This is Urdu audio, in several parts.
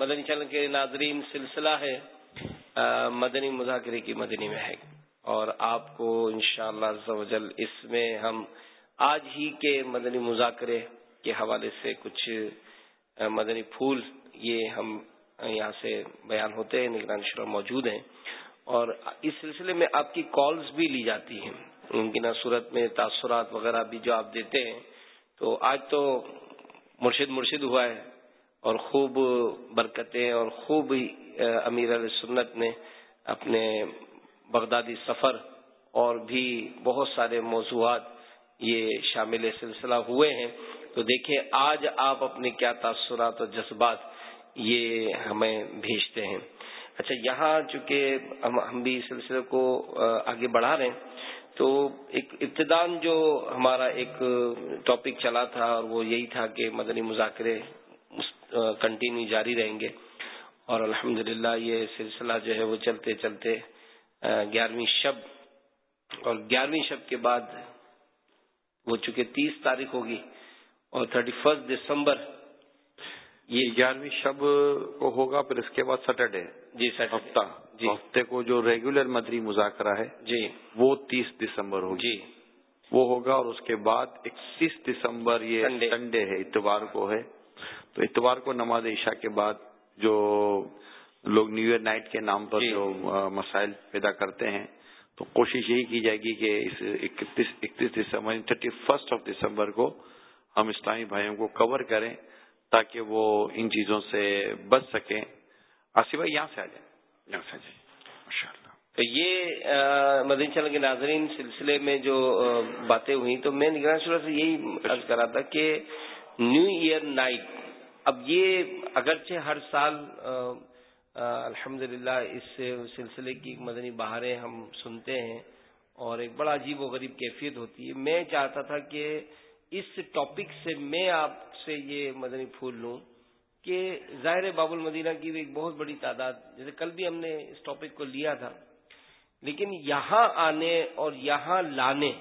مدنی چل کے ناظرین سلسلہ ہے مدنی مذاکرے کی مدنی میں ہے اور آپ کو انشاءاللہ شاء اللہ اس میں ہم آج ہی کے مدنی مذاکرے کے حوالے سے کچھ مدنی پھول یہ ہم یہاں سے بیان ہوتے ہیں، نگران شرح موجود ہیں۔ اور اس سلسلے میں آپ کی کالز بھی لی جاتی ہیں۔ ممکنہ صورت میں تاثرات وغیرہ بھی جو آپ دیتے ہیں۔ تو آج تو مرشد مرشد ہوا ہے۔ اور خوب برکتیں اور خوب امیر علیہ سنت نے اپنے بغدادی سفر اور بھی بہت سارے موضوعات یہ شامل سلسلہ ہوئے ہیں۔ تو دیکھیں، آج آپ اپنے کیا تاثرات اور جذبات یہ ہمیں بھیجتے ہیں۔ اچھا یہاں چونکہ ہم بھی سلسلے کو آگے بڑھا رہے ہیں، تو ایک ابتدان جو ہمارا ایک ٹاپک چلا تھا اور وہ یہی تھا کہ مدنی مذاکرے کنٹینیو جاری رہیں گے۔ اور الحمد یہ سلسلہ جو ہے وہ چلتے چلتے گیارہویں شب اور گیارہویں شب کے بعد وہ چونکہ تیس تاریخ ہوگی اور تھرٹی فرسٹ دسمبر یہ گیارہویں شب کو ہوگا پھر اس کے بعد سیٹرڈے جی سر ہفتہ جی۔ ہفتے کو جو ریگولر مدری مذاکرہ ہے جی۔ وہ تیس دسمبر ہوگی۔ جی۔ وہ ہوگا اور اس کے بعد اکتیس دسمبر یہ سنڈے ہے اتوار کو ہے۔ تو اتوار کو نماز عشاء کے بعد جو لوگ نیو ایئر نائٹ کے نام پر جی۔ جو مسائل پیدا کرتے ہیں تو کوشش یہی کی جائے گی کہ اس اکتیس دسمبر تھرٹی فرسٹ آف دسمبر کو ہم اسلامی بھائیوں کو کور کریں تاکہ وہ ان چیزوں سے بچ سکیں۔ آصف بھائی یہاں سے آ جائیں۔ یہاں سے آ جائیں۔ ماشاء اللہ تو یہ مدین چل کے ناظرین سلسلے میں جو باتیں ہوئی تو میں نگران شروع سے یہی عرض کرا تھا کہ نیو ایئر نائٹ اب یہ اگرچہ ہر سال الحمد اس سلسلے کی مدنی بہاریں ہم سنتے ہیں اور ایک بڑا عجیب و غریب کیفیت ہوتی ہے۔ میں چاہتا تھا کہ اس ٹاپک سے میں آپ سے یہ مدنی پھول لوں کہ ظاہر باب المدینہ کی ایک بہت بڑی تعداد، جیسے کل بھی ہم نے اس ٹاپک کو لیا تھا، لیکن یہاں آنے اور یہاں لانے،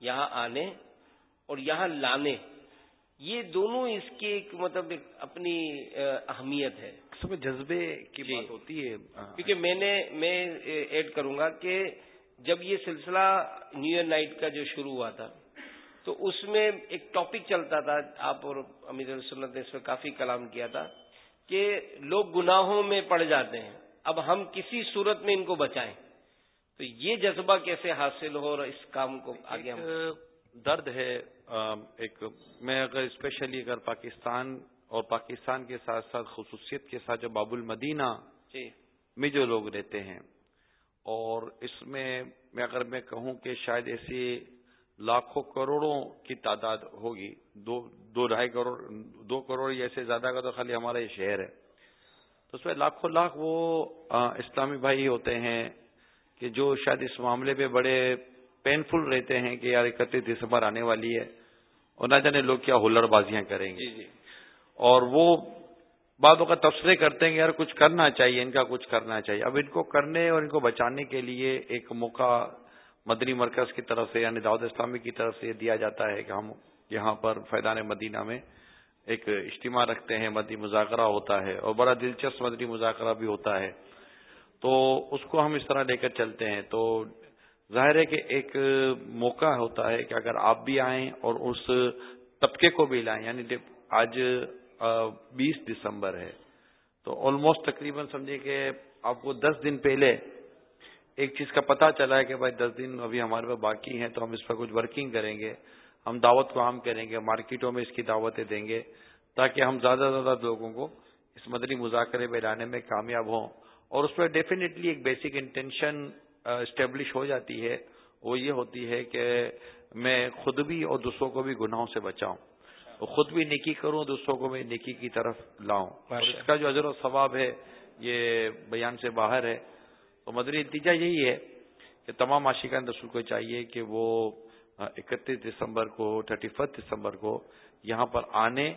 یہاں آنے اور یہاں لانے یہ دونوں اس کی ایک مطلب ایک اپنی اہمیت ہے۔ جذبے کی جی۔ بات ہوتی ہے۔ کیونکہ میں نے میں ایڈ کروں گا کہ جب یہ سلسلہ نیو ایئر نائٹ کا جو شروع ہوا تھا تو اس میں ایک ٹاپک چلتا تھا آپ اور امیر سنت نے اس میں کافی کلام کیا تھا کہ لوگ گناہوں میں پڑ جاتے ہیں اب ہم کسی صورت میں ان کو بچائیں۔ تو یہ جذبہ کیسے حاصل ہو اور اس کام کو آگے ہم درد ہے ایک میں اگر اسپیشلی اگر پاکستان اور پاکستان کے ساتھ ساتھ خصوصیت کے ساتھ جو باب المدینہ جی۔ میں جو لوگ رہتے ہیں اور اس میں میں اگر میں کہوں کہ شاید ایسی لاکھوں کروڑوں کی تعداد ہوگی دو دو ڈھائی کروڑ دو کروڑ ایسے زیادہ کا تو خالی ہمارا یہ شہر ہے۔ تو اس میں لاکھوں لاکھ وہ اسلامی بھائی ہوتے ہیں کہ جو شاید اس معاملے پہ بڑے پینفل رہتے ہیں کہ یار اکتیس دسمبر آنے والی ہے اور نہ جانے لوگ کیا ہلڑ بازیاں کریں گے۔ جی جی۔ اور وہ باتوں کا تبصرے کرتے ہیں کہ یار کچھ کرنا چاہیے ان کا کچھ کرنا چاہیے۔ اب ان کو کرنے اور ان کو بچانے کے لیے ایک موقع مدنی مرکز کی طرف سے یعنی دعوت اسلامی کی طرف سے دیا جاتا ہے کہ ہم یہاں پر فیضان مدینہ میں ایک اجتماع رکھتے ہیں مدنی مذاکرہ ہوتا ہے اور بڑا دلچسپ مدنی مذاکرہ بھی ہوتا ہے۔ تو اس کو ہم اس طرح لے کر چلتے ہیں۔ تو ظاہر ہے کہ ایک موقع ہوتا ہے کہ اگر آپ بھی آئیں اور اس طبقے کو بھی لائیں یعنی آج بیس دسمبر ہے، تو آلموسٹ تقریباً سمجھے کہ آپ کو دس دن پہلے ایک چیز کا پتا چلا ہے کہ بھائی دس دن ابھی ہمارے پاس باقی ہیں، تو ہم اس پر کچھ ورکنگ کریں گے، ہم دعوت کو عام کریں گے، مارکیٹوں میں اس کی دعوتیں دیں گے، تاکہ ہم زیادہ سے زیادہ لوگوں کو اس مدنی مذاکرے میں لانے میں کامیاب ہوں۔ اور اس پہ ڈیفینیٹلی ایک بیسک انٹینشن اسٹیبلش ہو جاتی ہے وہ یہ ہوتی ہے کہ میں خود بھی اور دوسروں کو بھی گناہوں سے بچاؤں۔ خود بھی نیکی کروں دوسروں کو میں نیکی کی طرف لاؤں۔ اس کا جو اجر و ثواب ہے یہ بیان سے باہر ہے۔ تو مدری نتیجہ یہی ہے کہ تمام عاشقان رسول کو چاہیے کہ وہ اکتیس دسمبر کو تھرٹی فرسٹ دسمبر کو یہاں پر آنے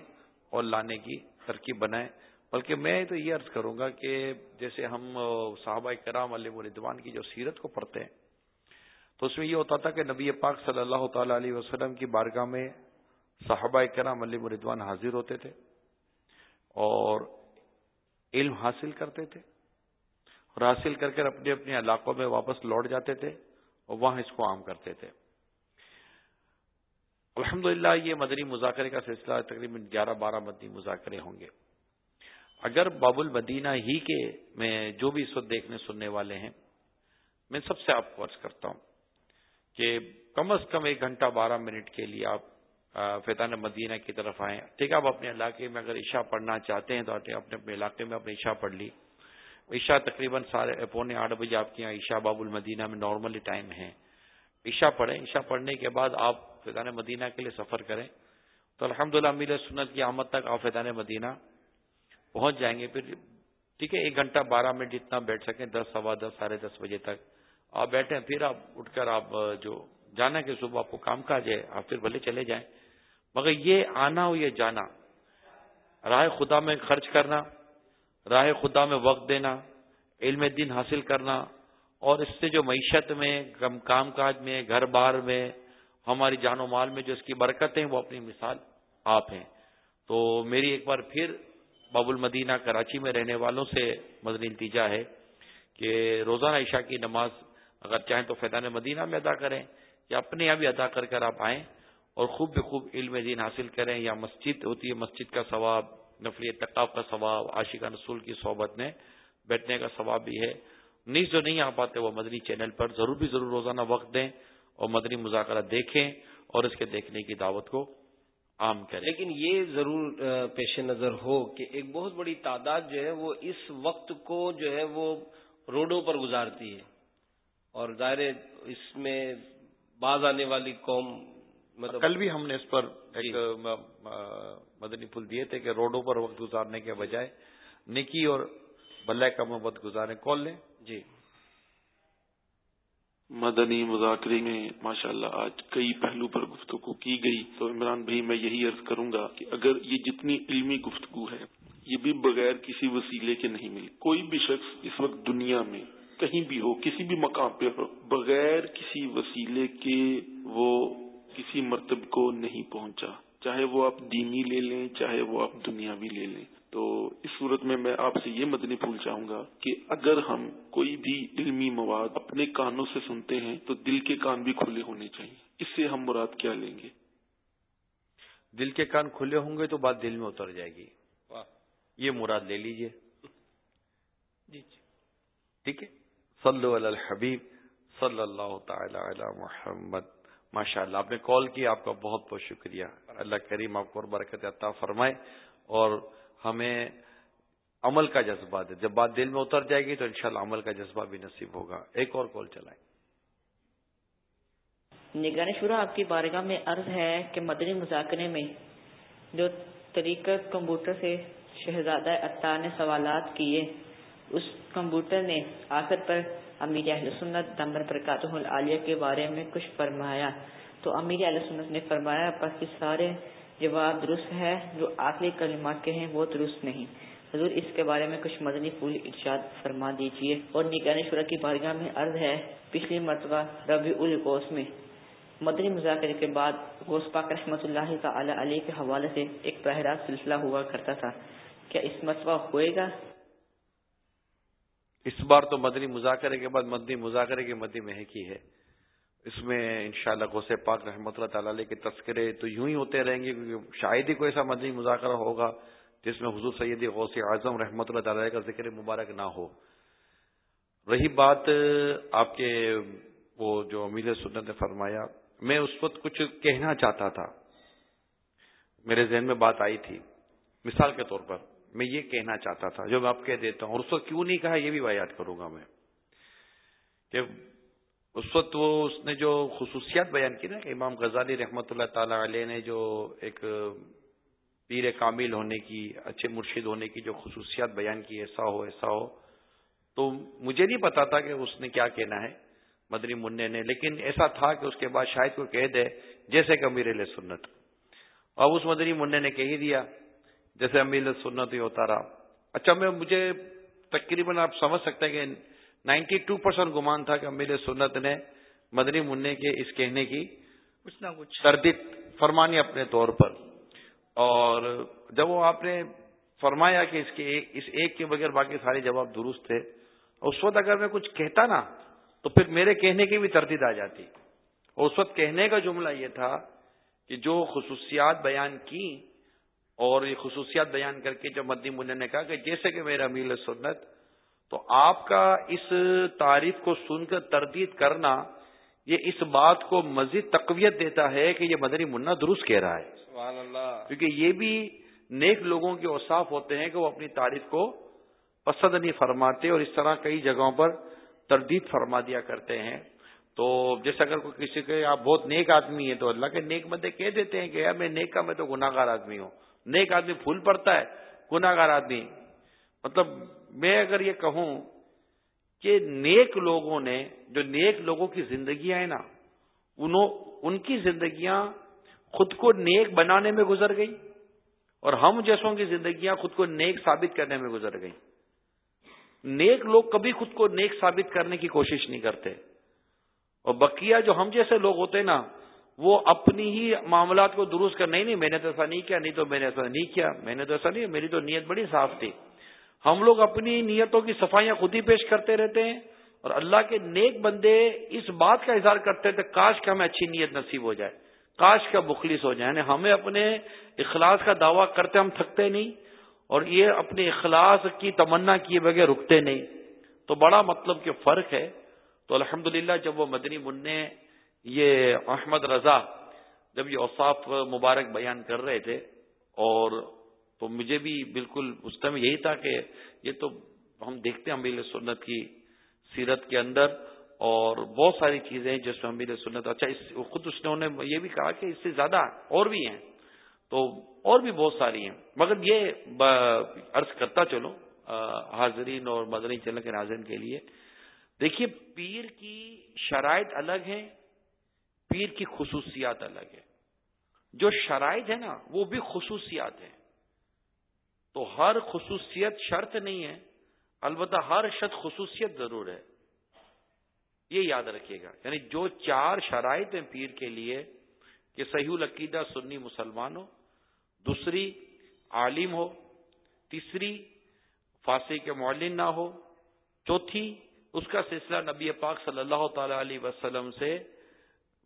اور لانے کی ترکیب بنائیں۔ بلکہ میں تو یہ عرض کروں گا کہ جیسے ہم صحابہ کرام علیہ مردوان کی جو سیرت کو پڑھتے ہیں، تو اس میں یہ ہوتا تھا کہ نبی پاک صلی اللہ تعالی علیہ وسلم کی بارگاہ میں صحابہ کرام علیہ مردوان حاضر ہوتے تھے اور علم حاصل کرتے تھے اور حاصل کر کر اپنے اپنے علاقوں میں واپس لوٹ جاتے تھے اور وہاں اس کو عام کرتے تھے۔ الحمد یہ مدنی مذاکرے کا سلسلہ تقریباً گیارہ بارہ مدنی مذاکرے ہوں گے۔ اگر باب المدینہ ہی کے میں جو بھی اس وقت دیکھنے سننے والے ہیں، میں سب سے آپ کو عرض کرتا ہوں کہ کم از کم ایک گھنٹہ بارہ منٹ کے لیے آپ فیضان مدینہ کی طرف آئیں۔ ٹھیک ہے، آپ اپنے علاقے میں اگر عشاء پڑھنا چاہتے ہیں تو اپنے اپنے علاقے میں اپنے عشاء پڑھ لی۔ عشاء تقریباً سارے، پونے آٹھ بجے آپ کے یہاں عشاء باب المدینہ میں نارملی ٹائم ہے۔ عشاء پڑھیں۔ عشاء پڑھنے کے بعد آپ فیضان مدینہ کے لیے سفر کریں۔ تو الحمد للہ امیر سنت کی آمد تک آپ فیضان مدینہ پہنچ جائیں گے، پھر ٹھیک ہے، ایک گھنٹہ بارہ منٹ جتنا بیٹھ سکیں، دس، سوا دس، ساڑھے دس بجے تک آپ بیٹھیں، پھر آپ اٹھ کر آپ جو جانا کہ صبح آپ کو کام کاج ہے، آپ پھر بھلے چلے جائیں۔ مگر یہ آنا ہو یہ جانا راہ خدا میں خرچ کرنا راہ خدا میں وقت دینا، علم دین حاصل کرنا، اور اس سے جو معیشت میں کام کاج میں، گھر بار میں، ہماری جان و مال میں جو اس کی برکتیں وہ اپنی مثال آپ ہیں۔ تو میری ایک بار پھر باب المدینہ کراچی میں رہنے والوں سے مدنی التیجا ہے کہ روزانہ عشاء کی نماز اگر چاہیں تو فیضان مدینہ میں ادا کریں یا اپنے یہاں بھی ادا کر کر آپ آئیں اور خوب بخوب علم دین حاصل کریں یا مسجد ہوتی ہے مسجد کا ثواب، نفلی تقاب کا ثواب عاشقہ رسول کی صحبت میں بیٹھنے کا ثواب بھی ہے۔ نیز جو نہیں آ پاتے وہ مدنی چینل پر ضرور بھی ضرور روزانہ وقت دیں اور مدنی مذاکرہ دیکھیں اور اس کے دیکھنے کی دعوت کو عام کریں لیکن یہ ضرور پیش نظر ہو کہ ایک بہت بڑی تعداد جو ہے وہ اس وقت کو جو ہے وہ روڈوں پر گزارتی ہے۔ اور ظاہر اس میں باز آنے والی قوم مطلب کل بھی ہم نے اس پر ایک جی۔ مدنی پھول دیے تھے کہ روڈوں پر وقت گزارنے کے بجائے نکی اور بلے کا وقت گزارے کال لیں۔ جی۔ مدنی مذاکرے میں ماشاء اللہ آج کئی پہلو پر گفتگو کی گئی۔ تو عمران بھائی، میں یہی عرض کروں گا کہ اگر یہ جتنی علمی گفتگو ہے، یہ بھی بغیر کسی وسیلے کے نہیں ملی۔ کوئی بھی شخص اس وقت دنیا میں کہیں بھی ہو، کسی بھی مقام پہ ہو، بغیر کسی وسیلے کے وہ کسی مرتب کو نہیں پہنچا۔ چاہے وہ آپ دینی لے لیں، چاہے وہ آپ دنیاوی لے لیں۔ تو اس صورت میں میں آپ سے یہ مدنی پھول چاہوں گا کہ اگر ہم کوئی بھی علمی مواد اپنے کانوں سے سنتے ہیں تو دل کے کان بھی کھلے ہونے چاہیے۔ اس سے ہم مراد کیا لیں گے؟ دل کے کان کھلے ہوں گے تو بات دل میں اتر جائے گی۔ یہ مراد لے لیجیے۔ جی جی۔ ٹھیک ہے؟ صلو علی الحبیب صلی اللہ تعالی علی محمد۔ ماشاء اللہ آپ نے کال کی آپ کا بہت بہت شکریہ۔ اللہ کریم آپ کو برکت عطا فرمائے۔ اور ہمیں عمل کا جذبہ دے۔ جب بات دل میں اتر جائے گی تو انشاءاللہ عمل کا جذبہ بھی نصیب ہوگا۔ ایک اور کال چلائیں۔ نگران شورا، آپ کی بارگاہ میں عرض ہے کہ مدنی مذاکرے میں جو طریقہ کمپیوٹر سے شہزادہ اطار نے سوالات کیے، اس کمپیوٹر نے آخر پر امیر اہل سنت دمبر پرکاتہ العالیہ کے بارے میں کچھ فرمایا۔ تو امیر اہل سنت نے فرمایا بس سارے جواب درست ہے، جو آخری کلمات کے ہیں وہ درست نہیں۔ حضور، اس کے بارے میں کچھ مدنی پھول ارشاد فرما دیجیے۔ اور نگرانی شورا کی بارگاہ میں عرض ہے، پچھلی مرتبہ ربی الگوس میں۔ مدنی مذاکرے کے بعد غوث پاک رحمۃ اللہ تعالی علیہ کے حوالے سے ایک پہرا سلسلہ ہوا کرتا تھا۔ کیا اس مرتبہ ہوئے گا؟ اس بار تو مدنی مذاکرے کے بعد مدنی مذاکرے کی مدنی مہکی ہے۔ اس میں انشاءاللہ غوث پاک رحمۃ اللہ تعالی علیہ کے تذکرے تو یوں ہی ہوتے رہیں گے، کیونکہ شاید ہی کوئی ایسا مدنی مذاکرہ ہوگا جس میں حضور سیدی غوث اعظم رحمۃ اللہ تعالی کا ذکر مبارک نہ ہو۔ رہی بات، آپ کے وہ جو امیر سنت نے فرمایا، میں اس وقت کچھ کہنا چاہتا تھا۔ میرے ذہن میں بات آئی تھی۔ مثال کے طور پر میں یہ کہنا چاہتا تھا، جو میں آپ کہہ دیتا ہوں، اور اس وقت کیوں نہیں کہا، یہ بھی یاد کروں گا میں کہ اس وقت وہ اس نے جو خصوصیات بیان کی نا کہ امام غزالی رحمۃ اللہ تعالی علیہ نے جو ایک پیر کامل ہونے کی، اچھے مرشد ہونے کی جو خصوصیات بیان کی، ایسا ہو ایسا ہو، تو مجھے نہیں پتا تھا کہ اس نے کیا کہنا ہے مدنی منع نے، لیکن ایسا تھا کہ اس کے بعد شاید کوئی کہہ دے، جیسے کہ امیر علیہ سنت۔ اب اس مدنی منع نے کہہ دیا، جیسے امیر سنت ہی ہوتا رہا۔ اچھا میں، مجھے تقریباً آپ سمجھ سکتے ہیں کہ نائنٹی ٹو پرسینٹ گمان تھا کہ میرے سنت نے مدنی منع کے اس کہنے کی کچھ کچھ۔ نہ تردید فرمانی اپنے طور پر۔ اور جب وہ آپ نے فرمایا کہ اس کے اس ایک کے بغیر باقی سارے جواب درست تھے اس وقت اگر میں کچھ کہتا نا تو پھر میرے کہنے کی بھی تردید آ جاتی۔ اس وقت کہنے کا جملہ یہ تھا کہ جو خصوصیات بیان کی اور یہ خصوصیات بیان کر کے جب مدی ملیہ نے کہا کہ جیسے کہ میرا میل سنت تو آپ کا اس تعریف کو سن کر تردید کرنا یہ اس بات کو مزید تقویت دیتا ہے کہ یہ مدنی منا درست کہہ رہا ہے۔ سبحان اللہ۔ کیونکہ یہ بھی نیک لوگوں کے اوصاف ہوتے ہیں کہ وہ اپنی تعریف کو پسند نہیں فرماتے اور اس طرح کئی جگہوں پر تردید فرما دیا کرتے ہیں۔ تو جیسے اگر کوئی کسی کے آپ بہت نیک آدمی ہے تو اللہ کے نیک بندے کہہ دیتے ہیں کہ یار میں نیک کا میں تو گناگار آدمی ہوں۔ نیک آدمی پھول پڑتا ہے گناگار آدمی۔ مطلب میں اگر یہ کہوں کہ نیک لوگوں نے جو نیک لوگوں کی زندگیاں ہیں نا، انہوں، ان کی زندگیاں خود کو نیک بنانے میں گزر گئی اور ہم جیسوں کی زندگیاں خود کو نیک ثابت کرنے میں گزر گئی نیک لوگ کبھی خود کو نیک ثابت کرنے کی کوشش نہیں کرتے۔ اور بقیہ جو ہم جیسے لوگ ہوتے نا، وہ اپنی ہی معاملات کو درست کر، نہیں نہیں، میں نے تو ایسا نہیں کیا، نہیں تو میں نے ایسا نہیں کیا، میں نے تو ایسا نہیں، میری تو نیت بڑی صاف تھی۔ ہم لوگ اپنی نیتوں کی صفائیاں خود ہی پیش کرتے رہتے ہیں اور اللہ کے نیک بندے اس بات کا اظہار کرتے تھے کاش کہ ہمیں اچھی نیت نصیب ہو جائے، کاش کا بخلص ہو جائے یعنی ہمیں اپنے اخلاص کا دعویٰ کرتے ہم تھکتے نہیں اور یہ اپنے اخلاص کی تمنا کیے بغیر رکتے نہیں۔ تو بڑا مطلب کہ فرق ہے۔ تو الحمد جب وہ مدنی منع یہ احمد رضا جب یہ اوصاف مبارک بیان کر رہے تھے اور تو مجھے بھی بالکل اس ٹائم یہی تھا کہ یہ تو ہم دیکھتے ہیں امیر سنت کی سیرت کے اندر اور بہت ساری چیزیں ہیں جس میں امیر سنت اچھا اس خود اس نے یہ بھی کہا کہ اس سے زیادہ اور بھی ہیں، تو اور بھی بہت ساری ہیں۔ مگر یہ عرض کرتا چلو حاضرین اور مدنی چلنے کے ناظرین کے لیے، دیکھیے پیر کی شرائط الگ ہیں، پیر کی خصوصیات الگ ہے جو شرائط ہے نا، وہ بھی خصوصیات ہیں۔ تو ہر خصوصیت شرط نہیں ہے، البتہ ہر شرط خصوصیت ضرور ہے۔ یہ یاد رکھیے گا۔ یعنی جو چار شرائط ہیں پیر کے لیے کہ صحیح العقیدہ سنی مسلمان ہو، دوسری عالم ہو، تیسری فاسی کے معلن نہ ہو، چوتھی اس کا سلسلہ نبی پاک صلی اللہ تعالی علیہ وسلم سے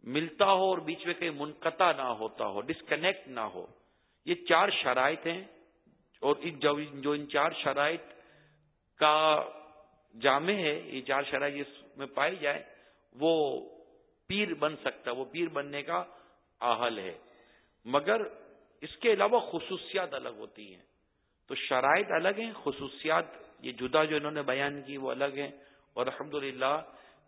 ملتا ہو اور بیچ میں کہیں منقطع نہ ہوتا ہو ڈسکنیکٹ نہ ہو۔ یہ چار شرائط ہیں۔ اور جو ان چار شرائط کا جامع ہے، یہ چار شرائط جس میں پائی جائے، وہ پیر بن سکتا وہ پیر بننے کا آہل ہے۔ مگر اس کے علاوہ خصوصیات الگ ہوتی ہیں۔ تو شرائط الگ ہیں، خصوصیات، یہ جدا جو انہوں نے بیان کی وہ الگ ہیں۔ اور الحمد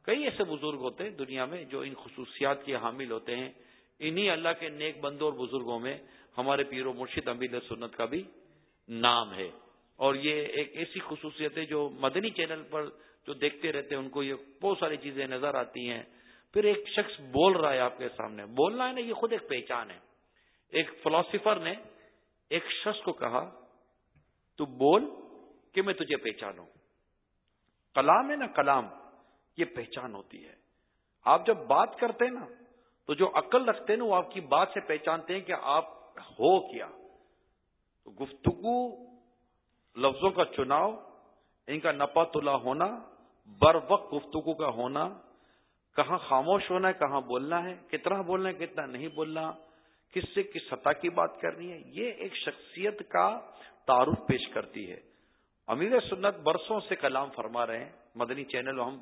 کئی ایسے بزرگ ہوتے ہیں دنیا میں جو ان خصوصیات کے حامل ہوتے ہیں۔ انہی اللہ کے نیک بندوں اور بزرگوں میں ہمارے پیر و مرشد امیر سنت کا بھی نام ہے۔ اور یہ ایک ایسی خصوصیت ہے جو مدنی چینل پر جو دیکھتے رہتے ہیں، ان کو یہ بہت ساری چیزیں نظر آتی ہیں۔ پھر ایک شخص بول رہا ہے آپ کے سامنے۔ بولنا ہے نا، یہ خود ایک پہچان ہے۔ ایک فلاسفر نے ایک شخص کو کہا، تو بول کہ میں تجھے پہچانوں۔ کلام ہے نا کلام، یہ پہچان ہوتی ہے۔ آپ جب بات کرتے ہیں نا، تو جو عقل رکھتے ہیں نا، وہ آپ کی بات سے پہچانتے ہیں کہ آپ ہو کیا۔ تو گفتگو، لفظوں کا چناؤ، ان کا نپا تلا ہونا، بر وقت گفتگو کا ہونا، کہاں خاموش ہونا ہے، کہاں بولنا ہے، کتنا بولنا ہے، کتنا نہیں بولنا، کس سے کس سطح کی بات کرنی ہے، یہ ایک شخصیت کا تعارف پیش کرتی ہے۔ امیر سنت برسوں سے کلام فرما رہے ہیں، مدنی چینل ہم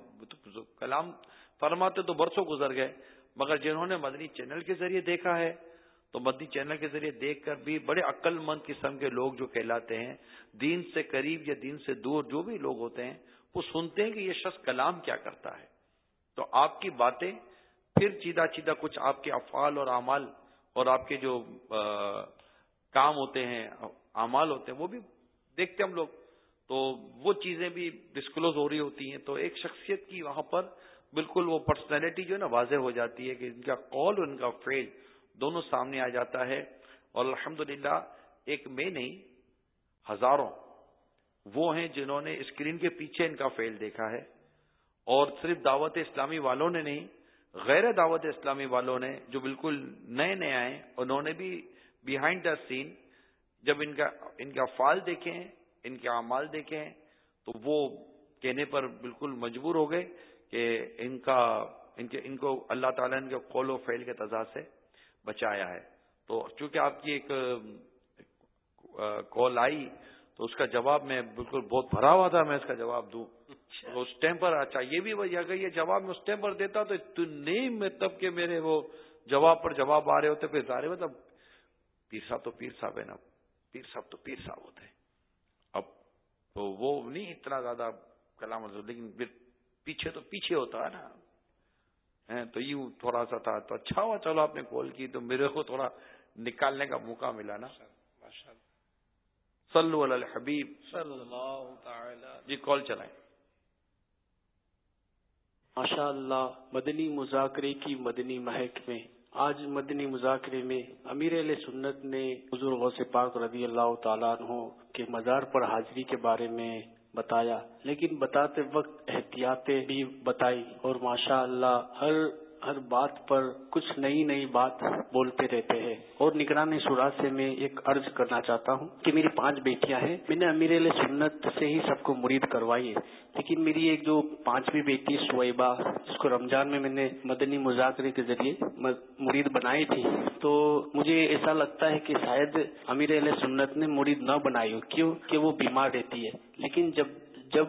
کلام فرماتے تو برسوں گزر گئے، مگر جنہوں نے مدنی چینل کے ذریعے دیکھا ہے تو مدنی چینل کے ذریعے دیکھ کر بھی بڑے عقل مند قسم کے لوگ جو کہلاتے ہیں، دین سے قریب یا دین سے دور جو بھی لوگ ہوتے ہیں، وہ سنتے ہیں کہ یہ شخص کلام کیا کرتا ہے۔ تو آپ کی باتیں، پھر چیدہ چیدہ کچھ آپ کے افعال اور اعمال اور آپ کے جو کام ہوتے ہیں، اعمال ہوتے ہیں، وہ بھی دیکھتے ہم لوگ۔ تو وہ چیزیں بھی ڈسکلوز ہو رہی ہوتی ہیں۔ تو ایک شخصیت کی وہاں پر بالکل وہ پرسنالٹی جو ہے نا واضح ہو جاتی ہے کہ ان کا کال اور ان کا فیل دونوں سامنے آ جاتا ہے اور الحمد ایک میں نہیں، ہزاروں وہ ہیں جنہوں نے اسکرین کے پیچھے ان کا فیل دیکھا ہے اور صرف دعوت اسلامی والوں نے نہیں، غیر دعوت اسلامی والوں نے جو بالکل نئے نئے آئے، انہوں نے بھی بیہائنڈ دا سین جب ان کا، ان کے افعال دیکھیں، ان کے اعمال دیکھیں تو وہ کہنے پر بالکل مجبور ہو گئے کہ ان کا، ان کے، ان کو اللہ تعالیٰ ان کے قول و فعل کے تضاد سے بچایا ہے۔ تو چونکہ آپ کی ایک کال آئی تو اس کا جواب میں بالکل بہت بھرا ہوا تھا میں اس کا جواب دوں۔ اچھا۔ اس ٹائم پر اچھا یہ بھی وجہ اگر یہ جواب میں اس ٹائم پر دیتا تو نہیں میں تب کہ میرے وہ جواب پر جواب آ رہے ہوتے پھر ظاہر مطلب پیر صاحب تو پیر صاحب ہے نا۔ پیر صاحب تو پیر صاحب ہوتے ہیں۔ اب تو وہ نہیں اتنا زیادہ کلام لیکن پھر پیچھے تو پیچھے ہوتا ہے نا۔ تو یوں تھوڑا سا تھا۔ تو اچھا ہوا چلو آپ نے کال کی تو میرے کو تھوڑا نکالنے کا موقع ملا نا۔ صلو علی الحبیب۔ صلی اللہ تعالی۔ جی کال چلائیں۔ ماشاء اللہ مدنی مذاکرے کی مدنی مہک میں آج مدنی مذاکرے میں امیر علیہ سنت نے حضور غوث پاک رضی اللہ تعالیٰ عنہ کے مزار پر حاضری کے بارے میں بتایا لیکن بتاتے وقت احتیاطیں بھی بتائی اور ماشاء اللہ ہر ہر بات پر کچھ نئی نئی بات بولتے رہتے ہیں۔ اور نگرانی سورا سے میں ایک عرض کرنا چاہتا ہوں کہ میری پانچ بیٹیاں ہیں۔ میں نے امیر علیہ سنت سے ہی سب کو مرید کروائی ہے۔ لیکن میری ایک جو پانچویں بیٹی سویبا جس کو رمضان میں میں نے مدنی مذاکرے کے ذریعے مرید بنائی تھی۔ تو مجھے ایسا لگتا ہے کہ شاید امیر علیہ سنت نے مرید نہ بنائی ہو۔ کیوں؟ کہ وہ بیمار رہتی ہے۔ لیکن جب جب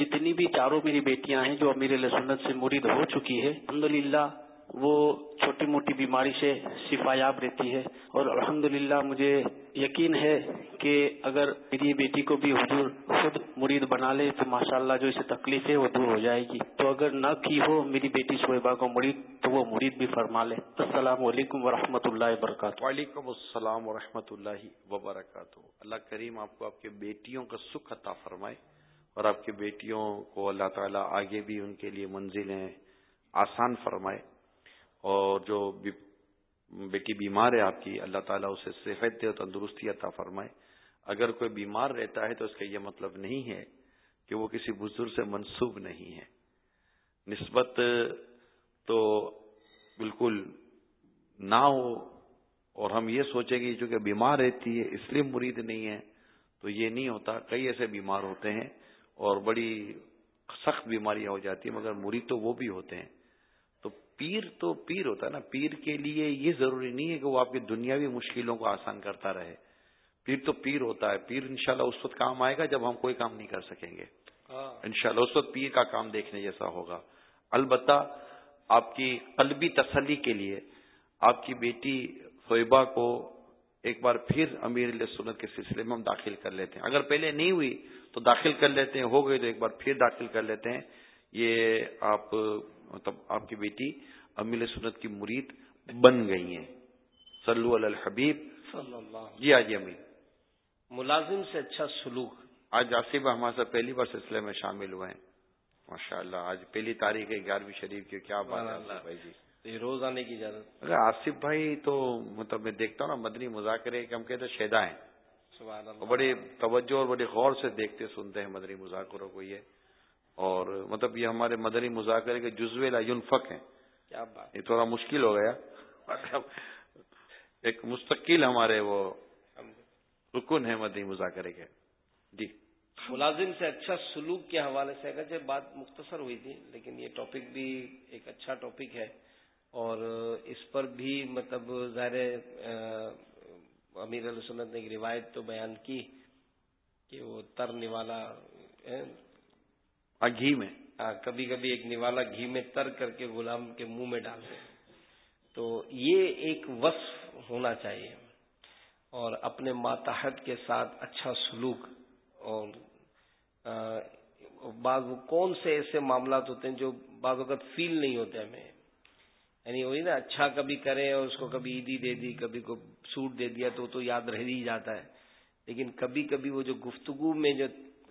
جتنی بھی چاروں میری بیٹیاں ہیں جو امیر سنت سے مرید ہو چکی ہے الحمد وہ چھوٹی موٹی بیماری سے شفا یاب رہتی ہے اور الحمد مجھے یقین ہے کہ اگر میری بیٹی کو بھی حضور خود مرید بنا لے تو ماشاء اللہ جو اسے تکلیف ہے وہ دور ہو جائے گی۔ تو اگر نہ کی ہو میری بیٹی شعیبہ کو مرید، تو وہ مرید بھی فرما لے۔ السلام علیکم و اللہ وبرکاتہ۔ وعلیکم السلام و اللہ وبرکاتہ۔ اللہ کریم آپ کو آپ کے بیٹیوں کا سکھ عطا فرمائے۔ اور آپ کی بیٹیوں کو اللہ تعالیٰ آگے بھی ان کے لیے منزلیں آسان فرمائے اور جو بیٹی بیمار ہے آپ کی، اللہ تعالیٰ اسے صحت دے اور تندرستی عطا فرمائے۔ اگر کوئی بیمار رہتا ہے تو اس کا یہ مطلب نہیں ہے کہ وہ کسی بزرگ سے منسوب نہیں ہے۔ نسبت تو بالکل نہ ہو اور ہم یہ سوچیں گے چونکہ بیمار رہتی ہے اس لیے مرید نہیں ہے تو یہ نہیں ہوتا، کئی ایسے بیمار ہوتے ہیں اور بڑی سخت بیماریاں ہو جاتی ہیں مگر مرید تو وہ بھی ہوتے ہیں۔ تو پیر تو پیر ہوتا ہے نا پیر کے لیے یہ ضروری نہیں ہے کہ وہ آپ کی دنیاوی مشکلوں کو آسان کرتا رہے۔ پیر تو پیر ہوتا ہے پیر انشاءاللہ اس وقت کام آئے گا جب ہم کوئی کام نہیں کر سکیں گے۔ ہاں۔ انشاءاللہ اس وقت پیر کا کام دیکھنے جیسا ہوگا۔ البتہ آپ کی قلبی تسلی کے لیے آپ کی بیٹی فیبہ کو ایک بار پھر امیر سنت کے سلسلے میں ہم داخل کر لیتے ہیں۔ اگر پہلے نہیں ہوئی تو داخل کر لیتے ہیں ہو گئے تو ایک بار پھر داخل کر لیتے ہیں۔ یہ آپ مطلب آپ کی بیٹی امیر سنت کی مرید بن گئی ہیں۔ سلو الحبیب۔ جی آج جی امیر۔ ملازم سے اچھا سلوک۔ آج آصف ہمارے ساتھ پہلی بار سلسلے میں شامل ہوئے ہیں۔ ماشاء اللہ آج پہلی تاریخ ہے گیارہویں شریف کی کیا بات ہے۔ بھائی جی۔ روز آنے کی اجازت۔ اگر آصف بھائی تو مطلب میں دیکھتا ہوں نا مدنی مذاکرے کہ ہم کہتے ہیں شیدا ہیں۔ بڑی توجہ اور بڑی غور سے دیکھتے سنتے ہیں مدنی مذاکروں کو یہ۔ اور مطلب یہ ہمارے مدنی مذاکرے کے جزو یونفق ہیں۔ کیا بات۔ یہ تھوڑا مشکل ہو گیا۔ مطلب ایک مستقل ہمارے وہ رکن ہے مدنی مذاکرے کے۔ جی۔ ملازم سے اچھا سلوک کے حوالے سے اگرچہ بات مختصر ہوئی تھی لیکن یہ ٹاپک بھی ایک اچھا ٹاپک ہے۔ اور اس پر بھی مطلب ظاہر امیر سنت نے ایک روایت تو بیان کی کہ وہ تر نوالا گھی میں۔ کبھی کبھی ایک نوالا گھی میں تر کر کے غلام کے منہ میں ڈال دیں تو یہ ایک وصف ہونا چاہیے اور اپنے ماتحت کے ساتھ اچھا سلوک اور بعض کون سے ایسے معاملات ہوتے ہیں جو بعض وقت فیل نہیں ہوتے ہمیں۔ یعنی وہی نا اچھا کبھی کرے اور اس کو کبھی عیدی دے دی کبھی کو سوٹ دے دیا تو تو یاد رہ ہی جاتا ہے۔ لیکن کبھی کبھی وہ جو گفتگو میں جو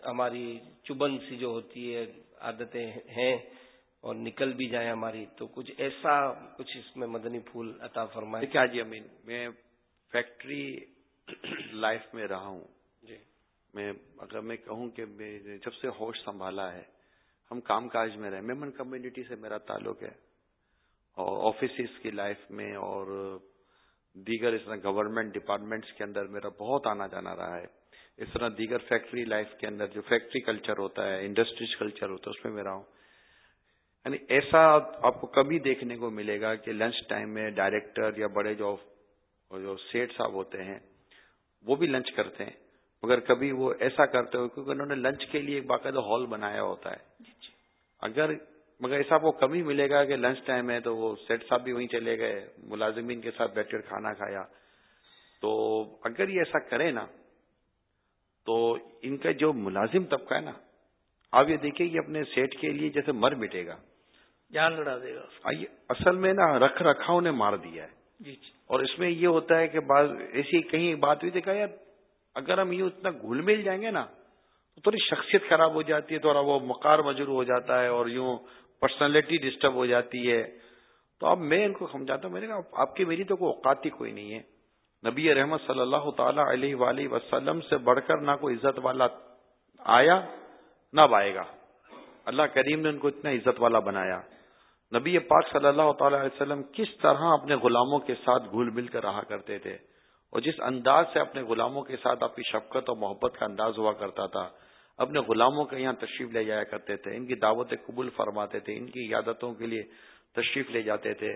ہماری چبن سی جو ہوتی ہے عادتیں ہیں اور نکل بھی جائیں ہماری تو کچھ ایسا کچھ اس میں مدنی پھول عطا فرمائے۔ کیا جی امین میں فیکٹری لائف میں رہا ہوں۔ جی۔ میں اگر میں کہوں کہ جب سے ہوش سنبھالا ہے ہم کام کاج میں رہے میمن کمیونٹی سے میرا تعلق ہے۔ اور آفیسز کی لائف میں اور دیگر اس طرح گورنمنٹ ڈپارٹمنٹس کے اندر میرا بہت آنا جانا رہا ہے۔ اس طرح دیگر فیکٹری لائف کے اندر جو فیکٹری کلچر ہوتا ہے انڈسٹریز کلچر ہوتا ہے اس میں میرا ہوں۔ یعنی ایسا آپ کو کبھی دیکھنے کو ملے گا کہ لنچ ٹائم میں ڈائریکٹر یا بڑے جو جو سیٹ صاحب ہوتے ہیں وہ بھی لنچ کرتے ہیں۔ مگر کبھی وہ ایسا کرتے ہو کیونکہ انہوں نے لنچ کے لیے ایک باقاعدہ ہال بنایا ہوتا ہے۔ اگر مگر ایسا آپ کو کبھی ملے گا کہ لنچ ٹائم ہے تو وہ سیٹ صاحب بھی وہیں چلے گئے ملازمین کے ساتھ بیٹھ کر کھانا کھایا۔ تو اگر یہ ایسا کرے نا تو ان کا جو ملازم طبقہ ہے نا آپ یہ دیکھیں کہ اپنے سیٹ کے لیے جیسے مر مٹے گا۔ جان لڑا دے گا اصل میں نا رکھ رکھاؤ نے مار دیا ہے۔ جی جی۔ اور اس میں یہ ہوتا ہے کہ بعض ایسی کہیں بات ہوئی دیکھا یار اگر ہم یوں اتنا گھل مل جائیں گے نا تو تھوڑی شخصیت خراب ہو جاتی ہے تھوڑا وہ مکار مجرو ہو جاتا ہے اور یوں پرسنالٹی ڈسٹرب ہو جاتی ہے۔ تو اب میں ان کو سمجھاتا ہوں، میں نے کہا آپ کی میری تو کوئی اوقات ہی کوئی نہیں ہے۔ نبی رحمت صلی اللہ تعالی علیہ وآلہ وسلم سے بڑھ کر نہ کوئی عزت والا آیا، نہ آئے گا۔ اللہ کریم نے ان کو اتنا عزت والا بنایا۔ نبی پاک صلی اللہ تعالی علیہ وسلم کس طرح اپنے غلاموں کے ساتھ گھل مل کر رہا کرتے تھے، اور جس انداز سے اپنے غلاموں کے ساتھ آپ کی شفقت اور محبت کا انداز ہوا کرتا تھا۔ اپنے غلاموں کے یہاں تشریف لے جایا کرتے تھے، ان کی دعوت قبول فرماتے تھے، ان کی عادتوں کے لیے تشریف لے جاتے تھے،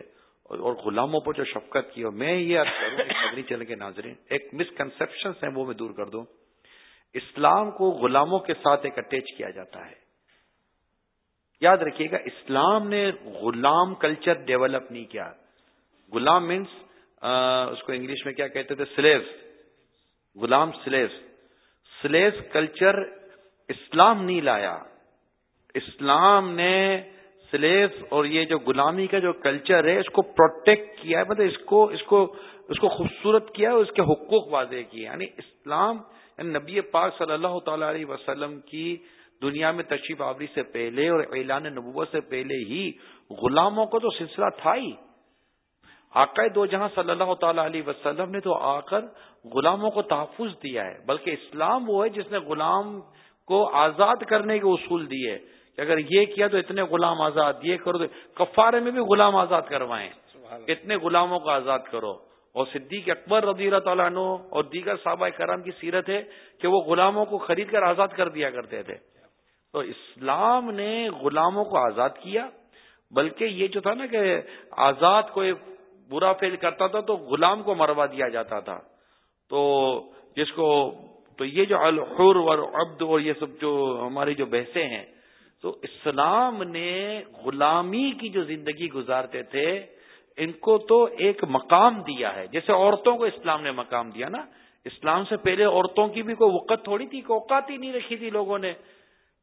اور غلاموں پر جو شفقت کی میں یہ کروں چل کے ناظرین، ایک مسکنسپشن ہے وہ میں دور کر دوں۔ اسلام کو غلاموں کے ساتھ ایک اٹیچ کیا جاتا ہے۔ یاد رکھیے گا، اسلام نے غلام کلچر ڈیولپ نہیں کیا۔ غلام مینس اس کو انگلش میں کیا کہتے تھے؟ Sleeves Ghulam sleeves sleeves culture اسلام نہیں لایا۔ اسلام نے سلیوز اور یہ جو غلامی کا جو کلچر ہے، اس کو پروٹیکٹ کیا ہے مطلب اس کو اس کو اس کو خوبصورت کیا ہے اس کے حقوق واضح کیے یعنی اسلام یعنی نبی پاک صلی اللہ تعالی علیہ وسلم کی دنیا میں تشریف آوری سے پہلے اور اعلان نبوت سے پہلے ہی غلاموں کو تو سلسلہ تھا ہی۔ آقا دو جہاں صلی اللہ تعالی علیہ وسلم نے تو آ کر غلاموں کو تحفظ دیا ہے، بلکہ اسلام وہ ہے جس نے غلام کو آزاد کرنے کے اصول دیے کہ اگر یہ کیا تو اتنے غلام آزاد یہ کرو تو کفارے میں بھی غلام آزاد کروائیں۔ اتنے غلاموں کو آزاد کرو۔ اور صدیق اکبر رضی اللہ تعالیٰ عنہ اور دیگر صحابہ کرام کی سیرت ہے کہ وہ غلاموں کو خرید کر آزاد کر دیا کرتے تھے۔ تو اسلام نے غلاموں کو آزاد کیا بلکہ یہ جو تھا نا کہ آزاد کوئی برا فیل کرتا تھا تو غلام کو مروا دیا جاتا تھا۔ تو جس کو تو یہ جو الحر اور عبد اور یہ سب جو ہماری جو بحثیں ہیں، تو اسلام نے غلامی کی جو زندگی گزارتے تھے، ان کو تو ایک مقام دیا ہے۔ جیسے عورتوں کو اسلام نے مقام دیا نا، اسلام سے پہلے عورتوں کی بھی کوئی وقت تھوڑی تھی کوئی اوقات ہی نہیں رکھی تھی لوگوں نے۔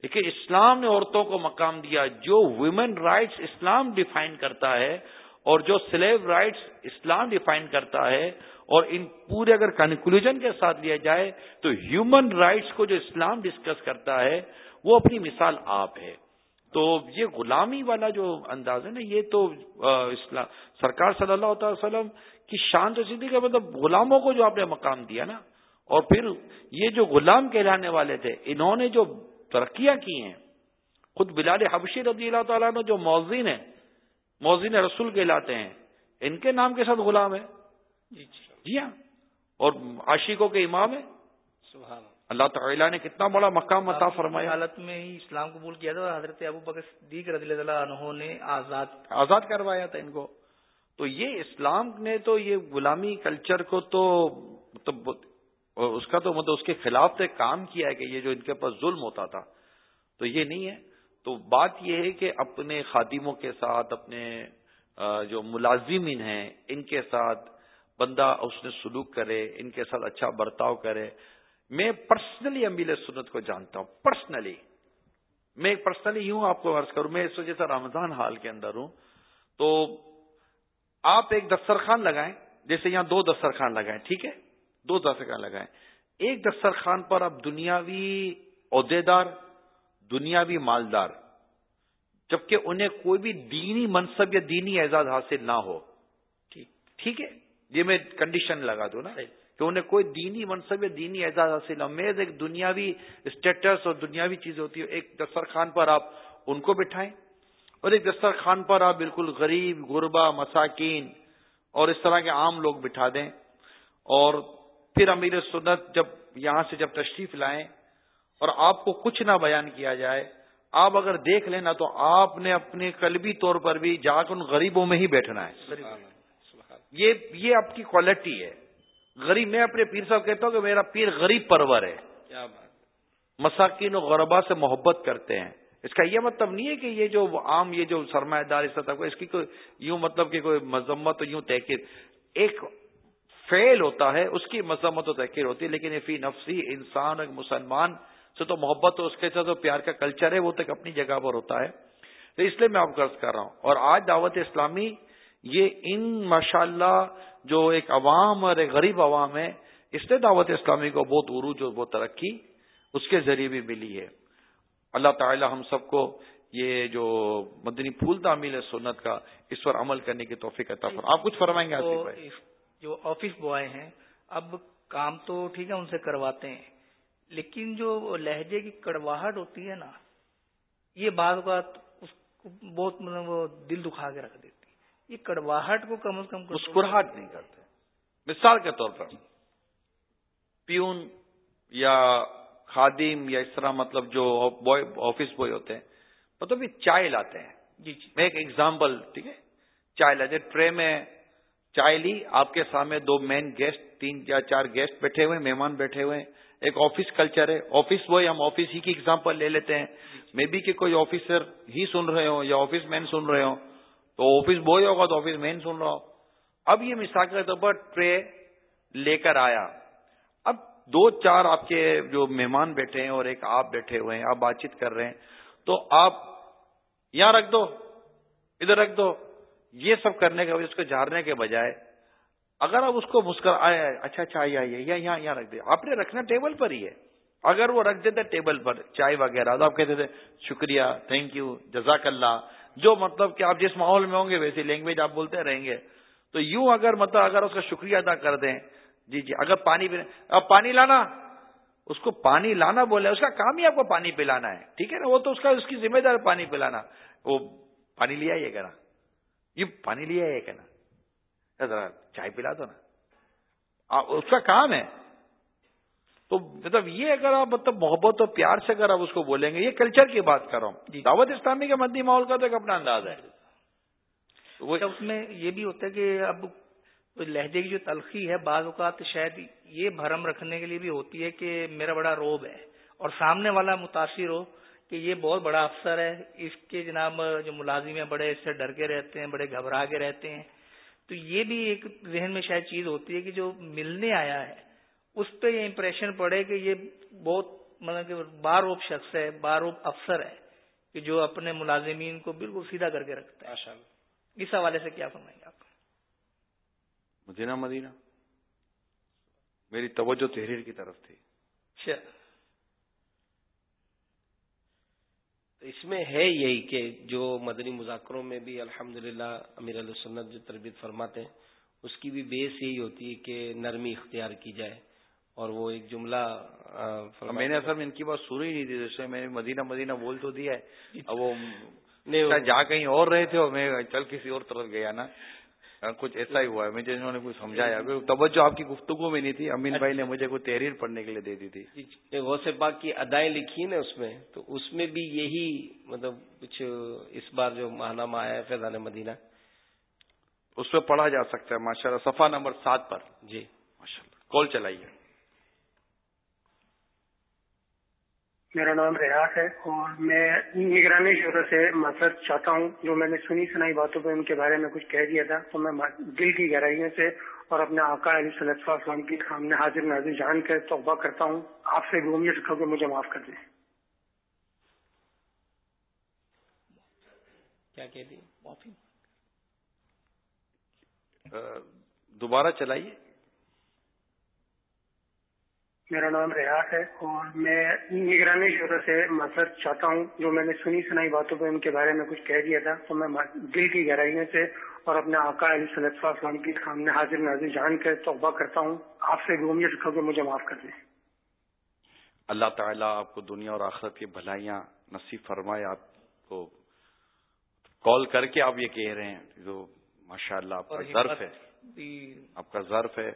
لیکن اسلام نے عورتوں کو مقام دیا۔ جو ویمن رائٹس اسلام ڈیفائن کرتا ہے اور جو سلیو رائٹس اسلام ڈیفائن کرتا ہے اور ان پورے اگر کنکلوژن کے ساتھ لیا جائے تو ہیومن رائٹس کو جو اسلام ڈسکس کرتا ہے، وہ اپنی مثال آپ ہے۔ تو یہ غلامی والا جو انداز ہے نا، یہ تو اسلام، سرکار صلی اللہ تعالی وسلم کی شان تو سیدھی کا مطلب غلاموں کو جو آپ نے مقام دیا نا۔ اور پھر یہ جو غلام کہلانے والے تھے، انہوں نے جو ترقیاں کی ہیں۔ خود بلال حبشی رضی اللہ تعالیٰ نے جو موزین ہے موزین رسول کہلاتے ہیں، ان کے نام کے ساتھ غلام ہے۔ جی، جی۔ جی, ہاں۔ اور عاشقوں کے امام ہے سبحان اللہ۔ تعالیٰ نے کتنا بڑا مقام عطا فرمایا۔ حالت میں ہی اسلام قبول کیا تھا حضرت ابو بکر صدیق رضی اللہ عنہ نے آزاد۔ آزاد کروایا تھا ان کو۔ تو یہ اسلام نے تو یہ غلامی کلچر کو تو مطلب اس کا تو مطلب اس کے خلاف تو کام کیا ہے کہ یہ جو ان کے پاس ظلم ہوتا تھا۔ تو یہ نہیں ہے۔ تو بات یہ ہے کہ اپنے خادموں کے ساتھ اپنے جو ملازمین ہیں ان کے ساتھ بندہ اس نے سلوک کرے، ان کے ساتھ اچھا برتاؤ کرے۔ میں پرسنلی امیل سنت کو جانتا ہوں پرسنلی میں پرسنلی یوں آپ کو عرض کروں، میں اس وجہ سے رمضان حال کے اندر ہوں۔ تو آپ ایک دسترخوان لگائیں، جیسے یہاں دو دسترخوان لگائیں، ٹھیک ہے؟ دو دسترخوان لگائیں۔ ایک دسترخوان پر آپ دنیاوی عہدے دار دنیاوی مالدار، جبکہ انہیں کوئی بھی دینی منصب یا دینی اعزاز حاصل نہ ہو۔ ٹھیک ہے؟ یہ میں کنڈیشن لگا دوں نا کہ انہیں کوئی دینی منصب یا دینی اعزاز حاصل میز ایک دنیاوی اسٹیٹس اور دنیاوی چیز ہوتی ہے ایک دسترخوان پر آپ ان کو بٹھائیں اور ایک دسترخوان پر آپ بالکل غریب غربا مساکین اور اس طرح کے عام لوگ بٹھا دیں۔ اور پھر امیر سنت جب یہاں سے جب تشریف لائیں اور آپ کو کچھ نہ بیان کیا جائے آپ اگر دیکھ لینا تو آپ نے اپنے قلبی طور پر بھی جا کر ان غریبوں میں ہی بیٹھنا ہے۔ یہ یہ آپ کی کوالٹی ہے۔ غریب میں اپنے پیر صاحب کہتا ہوں کہ میرا پیر غریب پرور ہے۔ کیا بات مساکین و غربا سے محبت کرتے ہیں۔ اس کا یہ مطلب نہیں ہے کہ یہ جو عام یہ جو سرمایہ دار اس طرح اس کی کوئی یوں مطلب کہ کوئی مذمت یوں تحقیر۔ ایک فیل ہوتا ہے اس کی مذمت و تحقیر ہوتی ہے لیکن یہ فی نفسی انسان ایک مسلمان سے تو محبت اس کے ساتھ پیار کا کلچر ہے وہ تک اپنی جگہ پر ہوتا ہے۔ تو اس لیے میں آپ قرض کر رہا ہوں۔ اور آج دعوت اسلامی یہ ان ماشاءاللہ جو ایک عوام اور ایک غریب عوام ہے، اس نے دعوت اسلامی کو بہت عروج اور بہت ترقی اس کے ذریعے بھی ملی ہے۔ اللہ تعالی ہم سب کو یہ جو مدنی پھول تعمیل ہے سنت کا، اس پر عمل کرنے کی توفیق عطا فرمائے۔ آپ کچھ فرمائیں گے بھائی؟ جو آفس بوائے ہیں، اب کام تو ٹھیک ہے، ان سے کرواتے ہیں، لیکن جو لہجے کی کڑواہٹ ہوتی ہے نا، یہ بعض بات بہت مطلب دل دکھا کے رکھ دیتی یہ کڑواہٹ کو کم از کم مسکراہٹ نہیں کرتے۔ مثال کے طور پر پیون یا خادم یا اس طرح مطلب جو آفس بوائے ہوتے ہیں مطلب یہ چائے لاتے ہیں۔ جی جی۔ میں ایک ایگزامپل ٹھیک ہے؟ چائے لاتے ٹرے میں چائے لی آپ کے سامنے دو مین گیسٹ تین یا چار گیسٹ بیٹھے ہوئے مہمان بیٹھے ہوئے ایک آفس کلچر ہے۔ آفس بوائے ہم آفس ہی کی ایگزامپل لے لیتے ہیں۔ مے بی کہ کوئی آفیسر ہی سن رہے ہوں یا آفس مین سن رہے ہوں۔ تو آفس بوائے ہوگا تو آفس مین سن رہا ہو۔ اب یہ مثال کے طور پر ٹرے لے کر آیا۔ اب دو چار آپ کے جو مہمان بیٹھے ہیں اور ایک آپ بیٹھے ہوئے ہیں، آپ بات چیت کر رہے ہیں۔ تو آپ یہاں رکھ دو، ادھر رکھ دو۔ یہ سب کرنے کے اس کو جھارنے کے بجائے اگر آپ اس کو مسکر آئے اچھا اچھا آئیے آئیے، یہاں یہاں رکھ دے۔ آپ نے رکھنا ٹیبل پر ہی ہے۔ اگر وہ رکھ دیتے ٹیبل پر، چائے وغیرہ۔ تو آپ کہتے تھے، شکریہ تھینک یو جزاک اللہ۔ جو مطلب کہ آپ جس ماحول میں ہوں گے ویسی لینگویج آپ بولتے رہیں گے۔ تو یوں اگر مطلب اگر اس کا شکریہ ادا کر دیں جی جی اگر پانی پینے اب پانی لانا، اس کو پانی لانا بولے، اس کا کام ہی آپ کو پانی پلانا ہے، ٹھیک ہے نا؟ وہ تو اس کا، اس کی ذمہ دار پانی پلانا۔ وہ پانی لیا یہ کہنا یہ پانی لیا یہ کہنا ذرا چائے پلا دو نا۔ اس کا کام ہے۔ تو مطلب یہ اگر آپ مطلب محبت اور پیار سے اگر آپ اس کو بولیں گے یہ کلچر کی بات کر رہا ہوں۔ جی۔ دعوت اسلامی کے مدنی ماحول کا تو ایک اپنا انداز ہے۔ وہ اس میں یہ بھی ہوتا ہے کہ اب لہجے کی جو تلخی ہے بعض اوقات شاید یہ بھرم رکھنے کے لیے بھی ہوتی ہے کہ میرا بڑا روب ہے اور سامنے والا متاثر ہو کہ یہ بہت بڑا افسر ہے۔ اس کے جناب جو ملازم ہیں بڑے اس سے ڈر کے رہتے ہیں بڑے گھبرا کے رہتے ہیں۔ تو یہ بھی ایک ذہن میں شاید چیز ہوتی ہے کہ جو ملنے آیا ہے اس پہ یہ امپریشن پڑے کہ یہ بہت مطلب کہ باروب شخص ہے باروب افسر ہے کہ جو اپنے ملازمین کو بالکل سیدھا کر کے رکھتا ہے۔ اس حوالے سے کیا فرمائیں گے آپ؟ مدینہ مدینہ۔ میری توجہ تحریر کی طرف تھی۔ اچھا۔ اس میں ہے یہی کہ جو مدنی مذاکروں میں بھی الحمد للہ امیر علیہ سنت جو تربیت فرماتے ہیں اس کی بھی بیس یہی ہوتی ہے کہ نرمی اختیار کی جائے۔ اور وہ ایک جملہ میں نے اصل میں ان کی بات سنی نہیں تھی جیسے میں مدینہ مدینہ بول تو دیا ہے۔ اب وہ جا کہیں اور رہے تھے اور میں چل کسی اور طرف گیا نا۔ کچھ ایسا ہی ہوا ہے۔ مجھے انہوں نے کچھ سمجھایا۔ توجہ آپ کی گفتگو میں نہیں تھی۔ امین بھائی نے مجھے کوئی تحریر پڑھنے کے لیے دے دی تھی۔ جی، غوث پاک کی ادائیں لکھی نا اس میں تو اس میں بھی یہی مطلب کچھ اس بار جو ماہنامہ آیا ہے فیضان مدینہ۔ اس پہ پڑھا جا سکتا ہے ماشاء اللہ صفحہ نمبر سات پر۔ جی۔ ماشاء اللہ کال چلائیے۔ میرا نام ریاض ہے اور میں نگرانی شعبے سے مدد چاہتا ہوں۔ جو میں نے سنی سنائی باتوں پہ ان کے بارے میں کچھ کہہ دیا تھا تو میں دل کی گہرائیوں سے اور اپنے آقا علی صلی اللہ وسلم کی سامنے حاضر نازر جان کر توبہ کرتا ہوں۔ آپ سے بھی امید کہ مجھے معاف کر دیں۔ کیا کہہ دی معافی۔ دوبارہ چلائیے۔ میرا نام ریاض ہے اور میں نگرانی شعبے سے مدد چاہتا ہوں۔ جو میں نے سنی سنائی باتوں پہ ان کے بارے میں کچھ کہہ دیا تھا تو میں دل کی گہرائیوں سے اور اپنے آقا علی صلی اللہ علیہ وسلم کی سامنے حاضر نازر جان کر توبہ کرتا ہوں۔ آپ سے بھی امید رکھو کہ مجھے معاف کر دیں۔ اللہ تعالیٰ آپ کو دنیا اور آخرت کی بھلائیاں نصیب فرمائے۔ آپ کو کال کر کے آپ یہ کہہ رہے ہیں جو ماشاء اللہ آپ کا ضرف ہے آپ کا ظرف ہے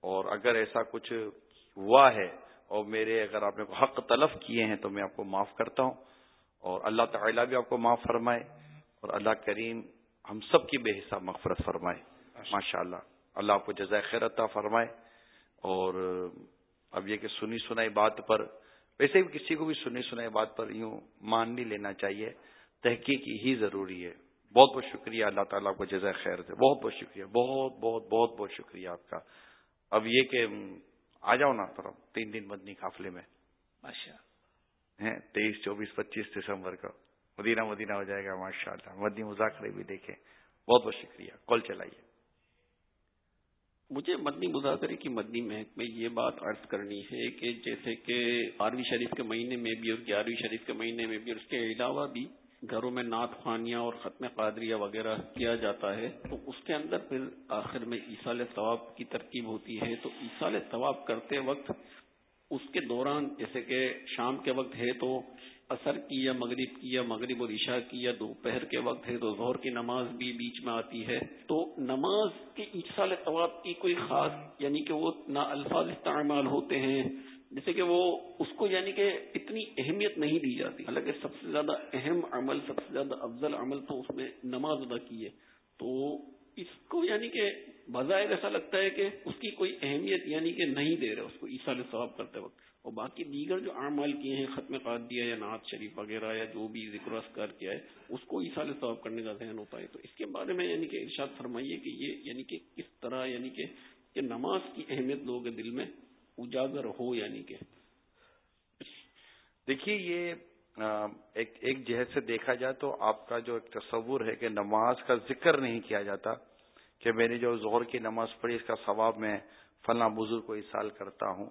اور اگر ایسا کچھ ہوا ہے اور میرے اگر آپ نے حق تلف کیے ہیں تو میں آپ کو معاف کرتا ہوں اور اللہ تعالیٰ بھی آپ کو معاف فرمائے اور اللہ کریم ہم سب کی بے حساب مغفرت فرمائے۔ ماشاء اللہ۔ اللہ آپ کو جزائے خیر عطا فرمائے اور اب یہ کہ سنی سنائی بات پر ویسے بھی کسی کو بھی سنی سنائی بات پر یوں مان نہیں لینا چاہیے۔ تحقیق ہی ضروری ہے۔ بہت بہت شکریہ۔ اللہ تعالیٰ کو جزائے خیر دے۔ بہت بہت شکریہ۔ بہت بہت بہت بہت شکریہ آپ کا۔ اب یہ کہ آ جاؤ نا تین دن مدنی قافلے میں۔ تیئیس چوبیس پچیس دسمبر کا مدینہ مدینہ ہو جائے گا ماشاء اللہ مدنی مذاکرے بھی دیکھیں۔ بہت بہت شکریہ۔ کال چلائیے۔ مجھے مدنی مذاکرے کی مدنی مہک میں یہ بات عرض کرنی ہے کہ جیسے کہ بارہویں شریف کے مہینے میں بھی اور گیارہویں شریف کے مہینے میں بھی اور اس کے علاوہ بھی گھروں میں نعت خوانیاں اور ختم قادریہ وغیرہ کیا جاتا ہے، تو اس کے اندر پھر آخر میں عیسال ثواب کی ترکیب ہوتی ہے۔ تو عیسال ثواب کرتے وقت اس کے دوران جیسے کہ شام کے وقت ہے تو اثر کی یا مغرب کی یا مغرب اور عشاء کی یا دوپہر کے وقت ہے تو ظہر کی نماز بھی بیچ میں آتی ہے۔ تو نماز کے عیسال ثواب کی کوئی خاص یعنی کہ وہ نہ الفاظ استعمال ہوتے ہیں جیسے کہ وہ اس کو یعنی کہ اتنی اہمیت نہیں دی جاتی۔ حالانکہ سب سے زیادہ اہم عمل، سب سے زیادہ افضل عمل تو اس میں نماز ادا کی ہے۔ تو اس کو یعنی کہ بظاہر ایسا لگتا ہے کہ اس کی کوئی اہمیت یعنی کہ نہیں دے رہے اس کو عیسا ثواب کرتے وقت۔ اور باقی دیگر جو اعمال کیے ہیں، ختم قاد دیا یا نعت شریف وغیرہ یا جو بھی ذکر اسکار کیا ہے، اس کو عیسال ثواب کرنے کا ذہن ہوتا ہے۔ تو اس کے بارے میں یعنی کہ ارشاد فرمائیے کہ یہ یعنی کہ کس طرح یعنی کہ کہ نماز کی اہمیت لوگوں کے دل میں اجاگر ہو یعنی کہ۔ دیکھیے یہ ایک ایک جہد سے دیکھا جائے تو آپ کا جو ایک تصور ہے کہ نماز کا ذکر نہیں کیا جاتا کہ میں نے جو زہر کی نماز پڑھی اس کا ثواب میں فلاں بزرگ کو سال کرتا ہوں۔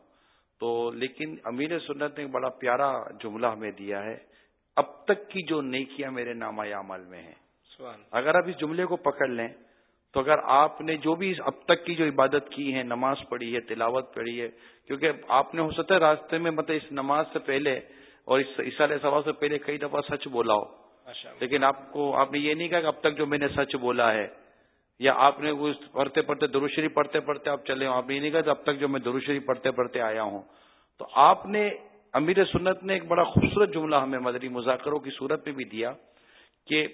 تو لیکن امیر سنت نے ایک بڑا پیارا جملہ ہمیں دیا ہے اب تک کی جو نیکیاں میرے نامہ عمل میں ہیں۔ اگر آپ اس جملے کو پکڑ لیں تو اگر آپ نے جو بھی اب تک کی جو عبادت کی ہے نماز پڑھی ہے تلاوت پڑھی ہے کیونکہ آپ نے ہو سکتا ہے راستے میں مطلب اس نماز سے پہلے اور اس عیسال سوال سے پہلے کئی دفعہ سچ بولا ہو۔ لیکن آپ کو آپ نے یہ نہیں کہا کہ اب تک جو میں نے سچ بولا ہے یا آپ نے پڑھتے پڑھتے دروشری پڑھتے پڑھتے آپ چلے ہوں۔ آپ نے یہ نہیں کہا اب تک جو میں دروشری پڑھتے پڑھتے آیا ہوں۔ تو آپ نے امیر سنت نے ایک بڑا خوبصورت جملہ ہمیں مدری مذاکروں کی صورت میں بھی دیا کہ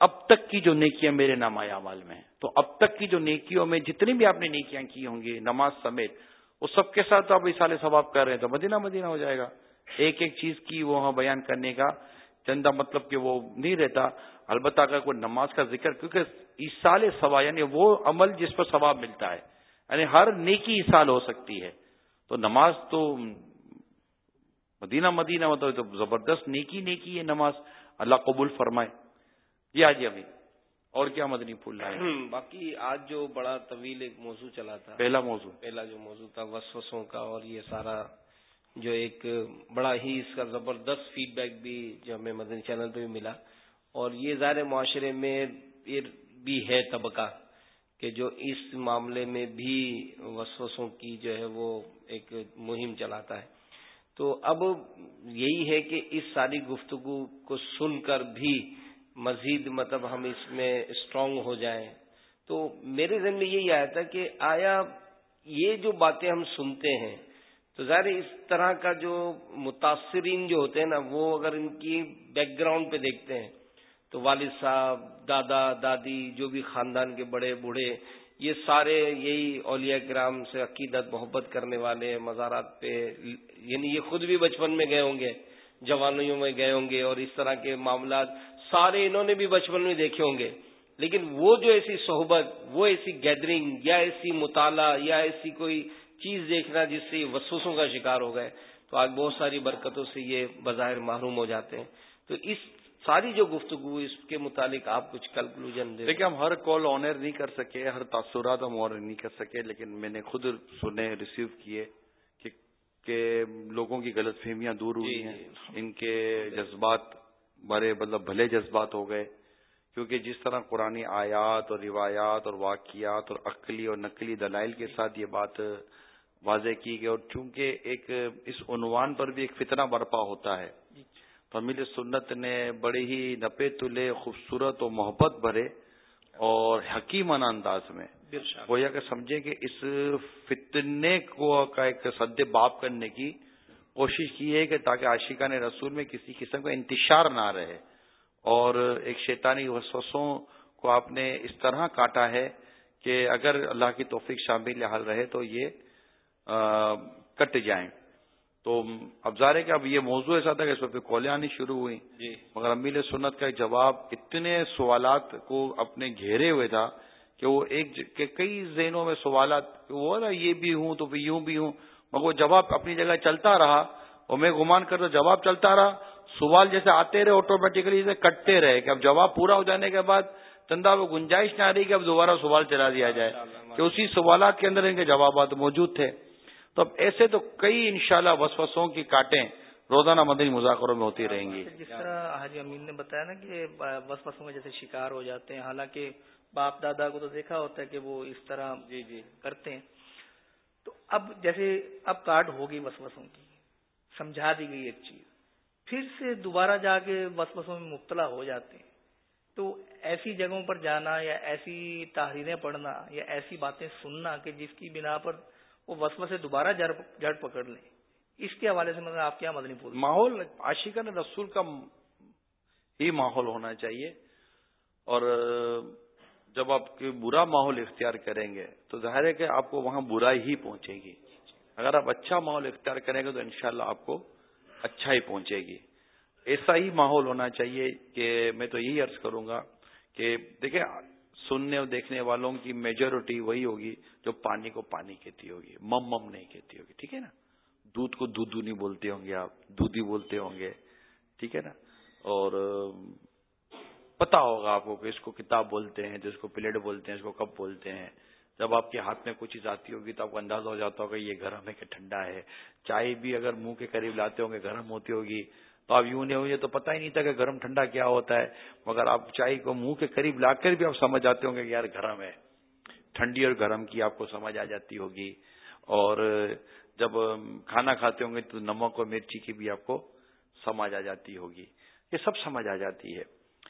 اب تک کی جو نیکیاں میرے نامہ اعمال میں تو اب تک کی جو نیکیوں میں جتنی بھی آپ نے نیکیاں کی ہوں گی، نماز سمیت، وہ سب کے ساتھ آپ اسال ثواب کر رہے ہیں تو مدینہ مدینہ ہو جائے گا۔ ایک ایک چیز کی وہ ہاں بیان کرنے کا چندہ مطلب کہ وہ نہیں رہتا۔ البتہ اگر کوئی نماز کا ذکر، کیونکہ اسال ثواب یعنی وہ عمل جس پر ثواب ملتا ہے یعنی ہر نیکی اسال ہو سکتی ہے۔ تو نماز تو مدینہ مدینہ مطلب تو زبردست نیکی نیکی ہے نماز اللہ قبول فرمائے۔ جی آج ابھی۔ اور کیا مدنی پھول لائے باقی آج جو بڑا طویل ایک موضوع چلا تھا۔ پہلا موضوع۔ پہلا جو موضوع تھا وسوسوں کا اور یہ سارا جو ایک بڑا ہی اس کا زبردست فیڈ بیک بھی جو ہمیں مدنی چینل پہ بھی ملا۔ اور یہ ظاہر معاشرے میں بھی ہے طبقہ کہ جو اس معاملے میں بھی وسوسوں کی جو ہے وہ ایک مہم چلاتا ہے۔ تو اب یہی ہے کہ اس ساری گفتگو کو سن کر بھی مزید مطلب ہم اس میں اسٹرانگ ہو جائیں۔ تو میرے ذہن میں یہی آیا تھا کہ آیا یہ جو باتیں ہم سنتے ہیں، تو ظاہر اس طرح کا جو متاثرین جو ہوتے ہیں نا، وہ اگر ان کی بیک گراؤنڈ پہ دیکھتے ہیں، تو والد صاحب، دادا، دادی، جو بھی خاندان کے بڑے بوڑھے، یہ سارے یہی اولیاء کرام سے عقیدت، محبت کرنے والے، مزارات پہ یعنی یہ خود بھی بچپن میں گئے ہوں گے۔ جوانیوں میں گئے ہوں گے اور اس طرح کے معاملات سارے انہوں نے بھی بچپن میں دیکھے ہوں گے۔ لیکن وہ جو ایسی صحبت، وہ ایسی گیدرنگ یا ایسی مطالعہ یا ایسی کوئی چیز دیکھنا جس سے وسوسوں کا شکار ہو گئے، تو آج بہت ساری برکتوں سے یہ بظاہر محروم ہو جاتے ہیں۔ تو اس ساری جو گفتگو، اس کے متعلق آپ کچھ کنکلوژن دیں۔ دیکھیں، ہم ہر کال آنر نہیں کر سکے، ہر تاثرات ہم آنر نہیں کر سکے، لیکن میں نے خود سنے ریسیو کیے۔ کہ لوگوں کی غلط فہمیاں دور ہوئی جی، ہیں جی۔ ان کے جذبات بڑے مطلب بھلے جذبات ہو گئے۔ کیونکہ جس طرح قرآن آیات اور روایات اور واقعات اور عقلی اور نقلی دلائل کے ساتھ یہ بات واضح کی گئی اور چونکہ ایک اس عنوان پر بھی ایک فتنہ برپا ہوتا ہے۔ فمیل سنت نے بڑے ہی نپے تلے خوبصورت اور محبت بھرے اور حکیمانہ انداز میں گویا کہ سمجھے کہ اس فتنے کو کا ایک سد باب کرنے کی کوشش کی ہے کہ تاکہ عاشقان رسول میں کسی قسم کا انتشار نہ رہے اور ایک شیطانی وسوسوں کو آپ نے اس طرح کاٹا ہے کہ اگر اللہ کی توفیق شامل حال رہے تو یہ کٹ جائیں۔ تو اب ظاہر ہے کہ اب یہ موضوع ایسا تھا کہ اس پہ کولیں آنی شروع ہوئی جی۔ مگر امیل سنت کا جواب اتنے سوالات کو اپنے گھیرے ہوئے تھا کہ وہ ایک کہ کئی ذہنوں میں سوالات وہ نا یہ بھی ہوں تو یوں بھی ہوں، مگر وہ جواب اپنی جگہ چلتا رہا اور میں گمان کر رہا جواب چلتا رہا۔ سوال جیسے آتے رہے آٹومیٹکلی جیسے کٹتے رہے کہ اب جواب پورا ہو جانے کے بعد چندہ وہ گنجائش نہ آ رہی کہ اب دوبارہ سوال چلا دیا جائے، کہ اسی سوالات کے اندر ان کے جوابات موجود تھے۔ تو اب ایسے تو کئی انشاءاللہ وسوسوں کی کاٹیں۔ روزانہ مدنی مذاکروں میں ہوتی رہیں گی۔ جس طرح حاجی امین نے بتایا نا کہ وسوسوں میں جیسے شکار ہو جاتے ہیں حالانکہ باپ دادا کو تو دیکھا ہوتا ہے کہ وہ اس طرح جی جی۔ کرتے ہیں۔ تو اب جیسے اب کارڈ ہوگی وسوسوں کی سمجھا دی گئی ایک چیز۔ پھر سے دوبارہ جا کے وسوسوں میں مبتلا ہو جاتے ہیں۔ تو ایسی جگہوں پر جانا یا ایسی تحریریں پڑھنا یا ایسی باتیں سننا کہ جس کی بنا پر وہ وسو سے دوبارہ جڑ پکڑ لیں۔ اس کے حوالے سے مطلب آپ کیا مدنی پور ماحول، عاشقہ نے رسول کا ہی ماحول ہونا چاہیے۔ اور جب آپ برا ماحول اختیار کریں گے، تو ظاہر ہے کہ آپ کو وہاں برائی ہی پہنچے گی۔ اگر آپ اچھا ماحول اختیار کریں گے، تو انشاءاللہ شاء آپ کو اچھا ہی پہنچے گی۔ ایسا ہی ماحول ہونا چاہیے کہ میں تو یہی عرض کروں گا کہ دیکھیں، سننے اور دیکھنے والوں کی میجورٹی وہی ہوگی جو پانی کو پانی کہتی ہوگی، مم مم نہیں کہتی ہوگی، ٹھیک ہے نا؟ دودھ کو دودھ نہیں بولتے ہوں گے آپ دودھی بولتے ہوں گے، ٹھیک ہے نا؟ اور، پتا ہوگا آپ کو کہ اس کو کتاب بولتے ہیں، جس کو پلیٹ بولتے ہیں، اس کو کب بولتے ہیں۔ جب آپ کے ہاتھ میں کچھ چیز آتی ہوگی تو آپ کو اندازہ ہو جاتا ہوگا یہ گرم ہے کہ ٹھنڈا ہے۔ چائے بھی اگر منہ کے قریب لاتے ہوں گے، گرم ہوتی ہوگی۔ تو آپ یوں نہیں ہوئے تو پتہ ہی نہیں تھا کہ گرم ٹھنڈا کیا ہوتا ہے۔ مگر آپ چائے کو منہ کے قریب لا کر بھی آپ سمجھ آتے ہوں گے کہ یار گرم ہے۔ ٹھنڈی اور گرم کی آپ کو سمجھ آ جاتی ہوگی۔ اور جب کھانا کھاتے ہوں گے تو نمک اور مرچی کی بھی آپ کو سمجھ آ جاتی ہوگی۔ یہ سب سمجھ آ جاتی ہے۔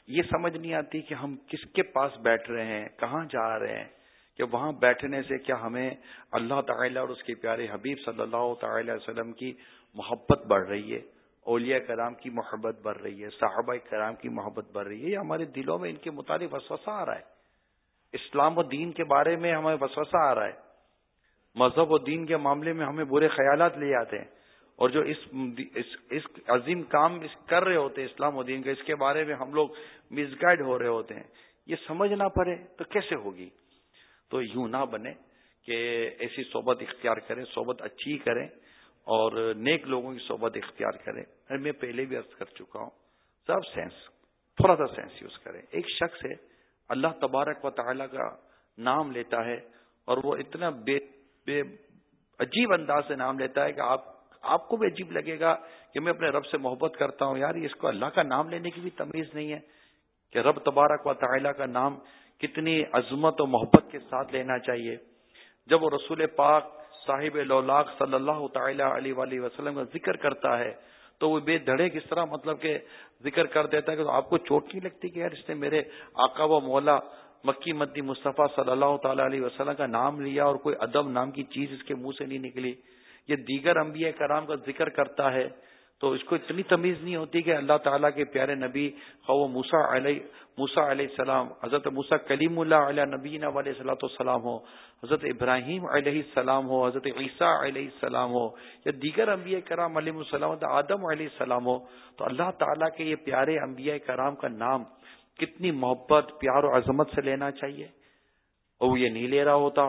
یہ سمجھ نہیں آتی کہ ہم کس کے پاس بیٹھ رہے ہیں، کہاں جا رہے ہیں، کہ وہاں بیٹھنے سے کیا ہمیں اللہ تعالیٰ اور اس کے پیارے حبیب صلی اللہ تعالی وسلم کی محبت بڑھ رہی ہے، اولیاء کرام کی محبت بڑھ رہی ہے، صحابہ کرام کی محبت بڑھ رہی ہے، یہ ہمارے دلوں میں ان کے متعلق وسوسہ آ رہا ہے۔ اسلام و دین کے بارے میں ہمیں وسوسہ آ رہا ہے۔ مذہب و دین کے معاملے میں ہمیں برے خیالات لے آتے ہیں اور جو اس اس, اس عظیم کام اس کر رہے ہوتے ہیں اسلام و دین کا اس کے بارے میں ہم لوگ مس گائڈ ہو رہے ہوتے ہیں۔ یہ سمجھ نہ پڑے تو کیسے ہوگی؟ تو یوں نہ بنے کہ ایسی صحبت اختیار کریں صحبت اچھی کریں اور نیک لوگوں کی صحبت اختیار کریں۔ میں پہلے بھی عرض کر چکا ہوں سب سینس تھوڑا سا سینس یوز کریں۔ ایک شخص ہے اللہ تبارک و تعالی کا نام لیتا ہے اور وہ اتنا بے بے عجیب انداز سے نام لیتا ہے کہ آپ آپ کو بھی عجیب لگے گا کہ میں اپنے رب سے محبت کرتا ہوں. یار اس کو اللہ کا نام لینے کی بھی تمیز نہیں ہے کہ رب تبارک و تعالی کا نام کتنی عظمت و محبت کے ساتھ لینا چاہیے. جب وہ رسول پاک صاحب لولاق صلی اللہ تعالی علیہ وآلہ وسلم کا ذکر کرتا ہے، تو وہ بے دھڑے کس طرح مطلب کہ ذکر کر دیتا ہے کہ آپ کو چوٹ نہیں لگتی کہ یار، اس نے میرے آقا و مولا مکی مدی مصطفیٰ صلی اللہ تعالی علیہ وسلم کا نام لیا اور کوئی ادب نام کی چیز اس کے منہ سے نہیں نکلی۔ یہ دیگر انبیاء کرام کا ذکر کرتا ہے، تو اس کو اتنی تمیز نہیں ہوتی کہ اللہ تعالیٰ کے پیارے نبی خو موسا علیہ موسا علیہ السلام، حضرت موسا کلیم اللہ علیہ نبی علیہ صلاۃ السلام ہو، حضرت ابراہیم علیہ السلام ہو، حضرت عیسیٰ علیہ السلام ہو، یا دیگر انبیاء کرام علیہ السلام آدم علیہ السلام ہو، تو اللہ تعالیٰ کے یہ پیارے انبیاء کرام کا نام کتنی محبت، پیار و عظمت سے لینا چاہیے۔ اور وہ یہ نہیں لے رہا ہوتا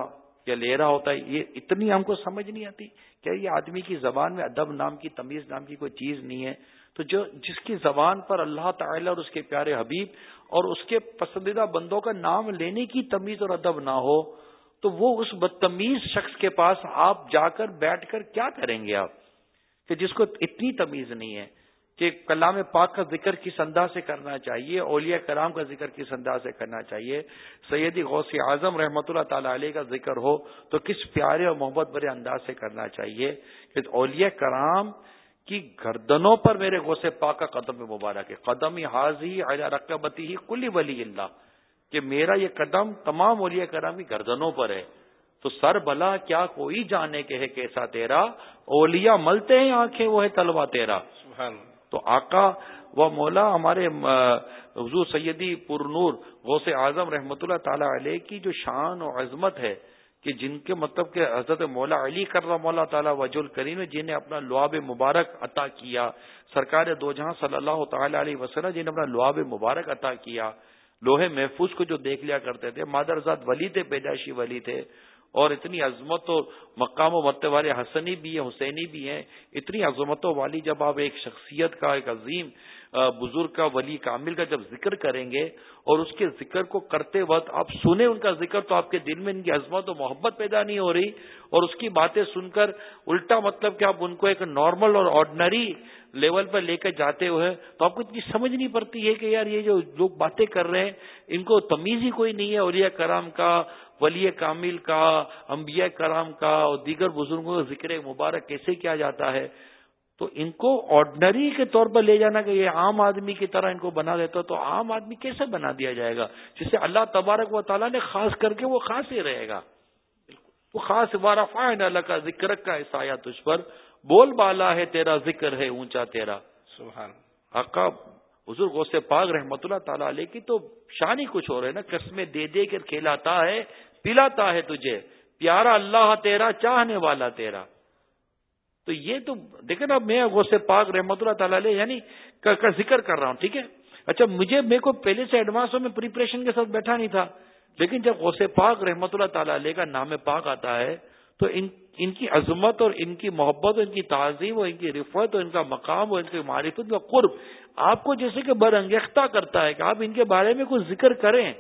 یا لے رہا ہوتا ہے یہ اتنی ہم کو سمجھ نہیں آتی کہ یہ آدمی کی زبان میں ادب نام کی، تمیز نام کی کوئی چیز نہیں ہے۔ تو جو، جس کی زبان پر اللہ تعالی اور اس کے پیارے حبیب اور اس کے پسندیدہ بندوں کا نام لینے کی تمیز اور ادب نہ ہو، تو وہ اس بدتمیز شخص کے پاس آپ جا کر بیٹھ کر کیا کریں گے آپ؟ کہ جس کو اتنی تمیز نہیں ہے۔ کہ کلام پاک کا ذکر کس انداز سے کرنا چاہیے، اولیاء کرام کا ذکر کس انداز سے کرنا چاہیے، سیدی غوث اعظم رحمۃ اللہ تعالی علیہ کا ذکر ہو تو کس پیارے اور محبت بھرے انداز سے کرنا چاہیے کہ اولیاء کرام کی گردنوں پر میرے غوث پاک کا قدم مبارک ہے۔ قدم ہی حاضی رقبتی ہی کلی ولی اللہ، کہ میرا یہ قدم تمام اولیاء کرام کی گردنوں پر ہے۔ تو سر بلا کیا کوئی جانے کے ہے کیسا تیرا؟ اولیاء ملتے ہیں آنکھیں، وہ ہے تلوا تیرا۔ سبحان تو آقا و مولا ہمارے حضور سیدی پر نور غوث اعظم رحمت اللہ تعالی علیہ کی جو شان و عظمت ہے کہ جن کے مطلب کہ حضرت مولا علی کر رہا مولا تعالیٰ وج الکریم جنہیں اپنا لعاب مبارک عطا کیا، سرکار دو جہاں صلی اللہ تعالی علیہ وسلم جنہیں اپنا لعاب مبارک عطا کیا، لوہے محفوظ کو جو دیکھ لیا کرتے تھے، مادر زاد ولی تھے، پیدائشی ولی تھے اور اتنی عظمت و مقام و مرتے والے حسنی بھی ہیں، حسینی بھی ہیں۔ اتنی عظمتوں والی جب آپ ایک شخصیت کا، ایک عظیم بزرگ کا، ولی کامل کا جب ذکر کریں گے اور اس کے ذکر کو کرتے وقت آپ سنیں ان کا ذکر تو آپ کے دل میں ان کی عظمت و محبت پیدا نہیں ہو رہی اور اس کی باتیں سن کر الٹا مطلب کہ آپ ان کو ایک نارمل اور آرڈنری لیول پر لے کر جاتے ہوئے تو آپ کو اتنی سمجھ نہیں پڑتی ہے کہ یار یہ جو لوگ باتیں کر رہے ہیں، ان کو تمیز ہی کوئی نہیں ہے، اولیاء کرام کا ولی کامل کا انبیاء کرام کا اور دیگر بزرگوں کا ذکر مبارک کیسے کیا جاتا ہے؟ تو ان کو آرڈنری کے طور پر لے جانا کہ یہ عام آدمی کی طرح ان کو بنا دیتا تو عام آدمی کیسے بنا دیا جائے گا؟ جسے اللہ تبارک و تعالیٰ نے خاص کر کے وہ خاص ہی رہے گا۔ وہ خاص اللہ کا ذکر کا ایسا تجھ پر۔ بول بالا ہے تیرا ذکر ہے اونچا تیرا۔ سبحان حقا بزرگ سے پاک رحمت اللہ تعالیٰ علیہ کی تو شان ہی کچھ ہو رہا ہے نا۔ قسمیں دے دے کر کھیلاتا ہے پلاتا ہے تجھے، پیارا اللہ تیرا، چاہنے والا تیرا۔ تو یہ تو، دیکھیں نا، میں غوث پاک رحمت اللہ تعالیٰ علیہ یعنی کا ذکر کر رہا ہوں، ٹھیک ہے؟ اچھا مجھے میرے کو پہلے سے ایڈوانس میں پریپریشن کے ساتھ بیٹھا نہیں تھا، لیکن جب غوث پاک رحمت اللہ تعالیٰ علیہ کا نام پاک آتا ہے، تو ان ان کی عظمت اور ان کی محبت اور ان کی تعظیم اور ان کی رفت اور ان کا مقام اور ان کی معرفت کا قرب آپ کو جیسے کہ برنگیختہ کرتا ہے کہ آپ ان کے بارے میں کچھ ذکر کریں۔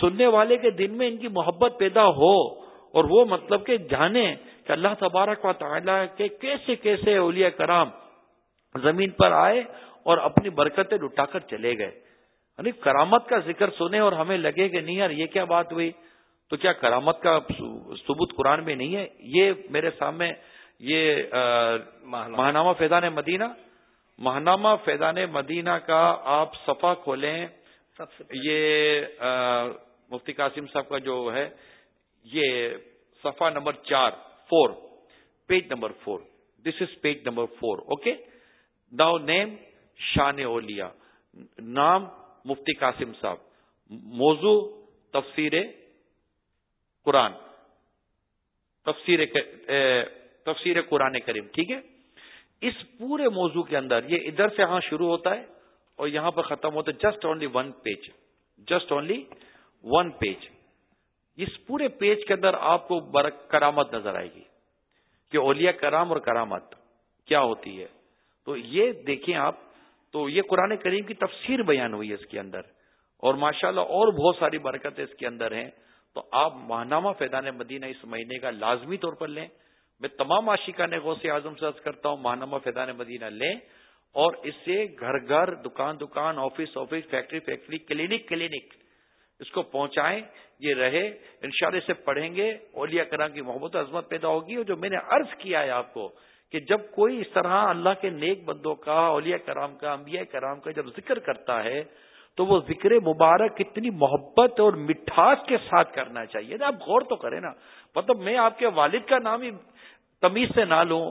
سننے والے کے دن میں ان کی محبت پیدا ہو اور وہ مطلب کہ جانے کہ اللہ تبارک و تعالیٰ کے کیسے کیسے اولیاء کرام زمین پر آئے اور اپنی برکتیں لٹا کر چلے گئے۔ یعنی کرامت کا ذکر سنے اور ہمیں لگے کہ نہیں یار یہ کیا بات ہوئی؟ تو کیا کرامت کا ثبوت قرآن میں نہیں ہے؟ یہ میرے سامنے یہ ماہنامہ فیضان مدینہ۔ ماہنامہ فیضان مدینہ کا آپ صفحہ کھولیں۔ سب سے یہ مفتی قاسم صاحب کا جو ہے، یہ صفحہ نمبر چار، four, page number four. This is page number four okay now name Shan Auliya نام مفتی قاسم صاحب۔ موضوع تفسیر قرآن۔ تفسیر تفسیر قرآن کریم، ٹھیک ہے؟ اس پورے موضوع کے اندر، یہ ادھر سے ہاں شروع ہوتا ہے اور یہاں پر ختم ہوتا ہے just only one page just only one page اس پورے پیج کے اندر آپ کو کرامت نظر آئے گی کہ اولیاء کرام اور کرامت کیا ہوتی ہے. تو یہ دیکھیں آپ، تو یہ قرآن کریم کی تفسیر بیان ہوئی ہے اس کے اندر اور ماشاءاللہ اور بہت ساری برکتیں اس کے اندر ہیں. تو آپ ماہنامہ فیضان مدینہ اس مہینے کا لازمی طور پر لیں. میں تمام عاشقان غوث اعظم سے کرتا ہوں، ماہنامہ فیضان مدینہ لیں اور اس سے گھر گھر، دکان دکان، office office, factory factory, clinic clinic, اس کو پہنچائیں، یہ رہے، انشاءاللہ سے پڑھیں گے، اولیاء کرام کی محبت عظمت پیدا ہوگی، اور جو میں نے عرض کیا ہے آپ کو کہ جب کوئی اس طرح اللہ کے نیک بندوں کا، اولیاء کرام کا، انبیاء کرام کا جب ذکر کرتا ہے، تو وہ ذکر مبارک اتنی محبت اور مٹھاس کے ساتھ کرنا چاہیے۔ نا آپ غور تو کریں نا مطلب میں آپ کے والد کا نام ہی تمیز سے نہ لوں،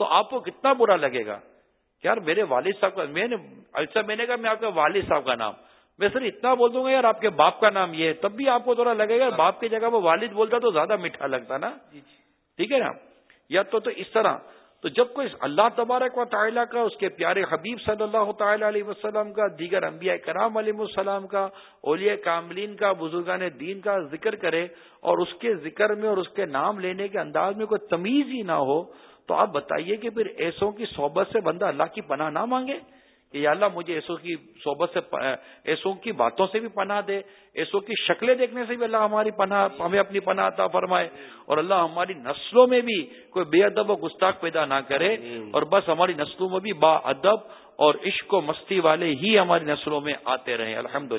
تو آپ کو کتنا برا لگے گا۔ یار میرے والد صاحب کا میں نے ایسا میں نے کہا میں آپ کے والد صاحب کا نام۔ میں سر اتنا بول دوں گا یار آپ کے باپ کا نام یہ ہے۔ تب بھی آپ کو تھوڑا لگے گا باپ کی جگہ وہ والد بولتا تو زیادہ میٹھا لگتا نا۔ جی، جی۔ ٹھیک ہے نا؟ یا تو, تو اس طرح۔ تو جب کوئی اللہ تبارک و تعالیٰ کا اس کے پیارے حبیب صلی اللہ تعالی علیہ وسلم کا دیگر انبیاء کرام علیہ السلام کا اولیاء کاملین کا بزرگان دین کا ذکر کرے اور اس کے ذکر میں اور اس کے نام لینے کے انداز میں کوئی تمیز ہی نہ ہو تو آپ بتائیے کہ پھر ایسوں کی صحبت سے بندہ اللہ کی پناہ نہ مانگے کہ یا اللہ مجھے ایسو کی صحبت سے ایسو کی باتوں سے بھی پناہ دے ایسو کی شکلیں دیکھنے سے بھی اللہ ہماری پناہ ہمیں اپنی پناہ عطا فرمائے۔ اور اللہ ہماری نسلوں میں بھی کوئی بے ادب و گستاخ پیدا نہ کرے۔ اور بس ہماری نسلوں میں بھی با ادب اور عشق و مستی والے ہی ہماری نسلوں میں آتے رہے الحمد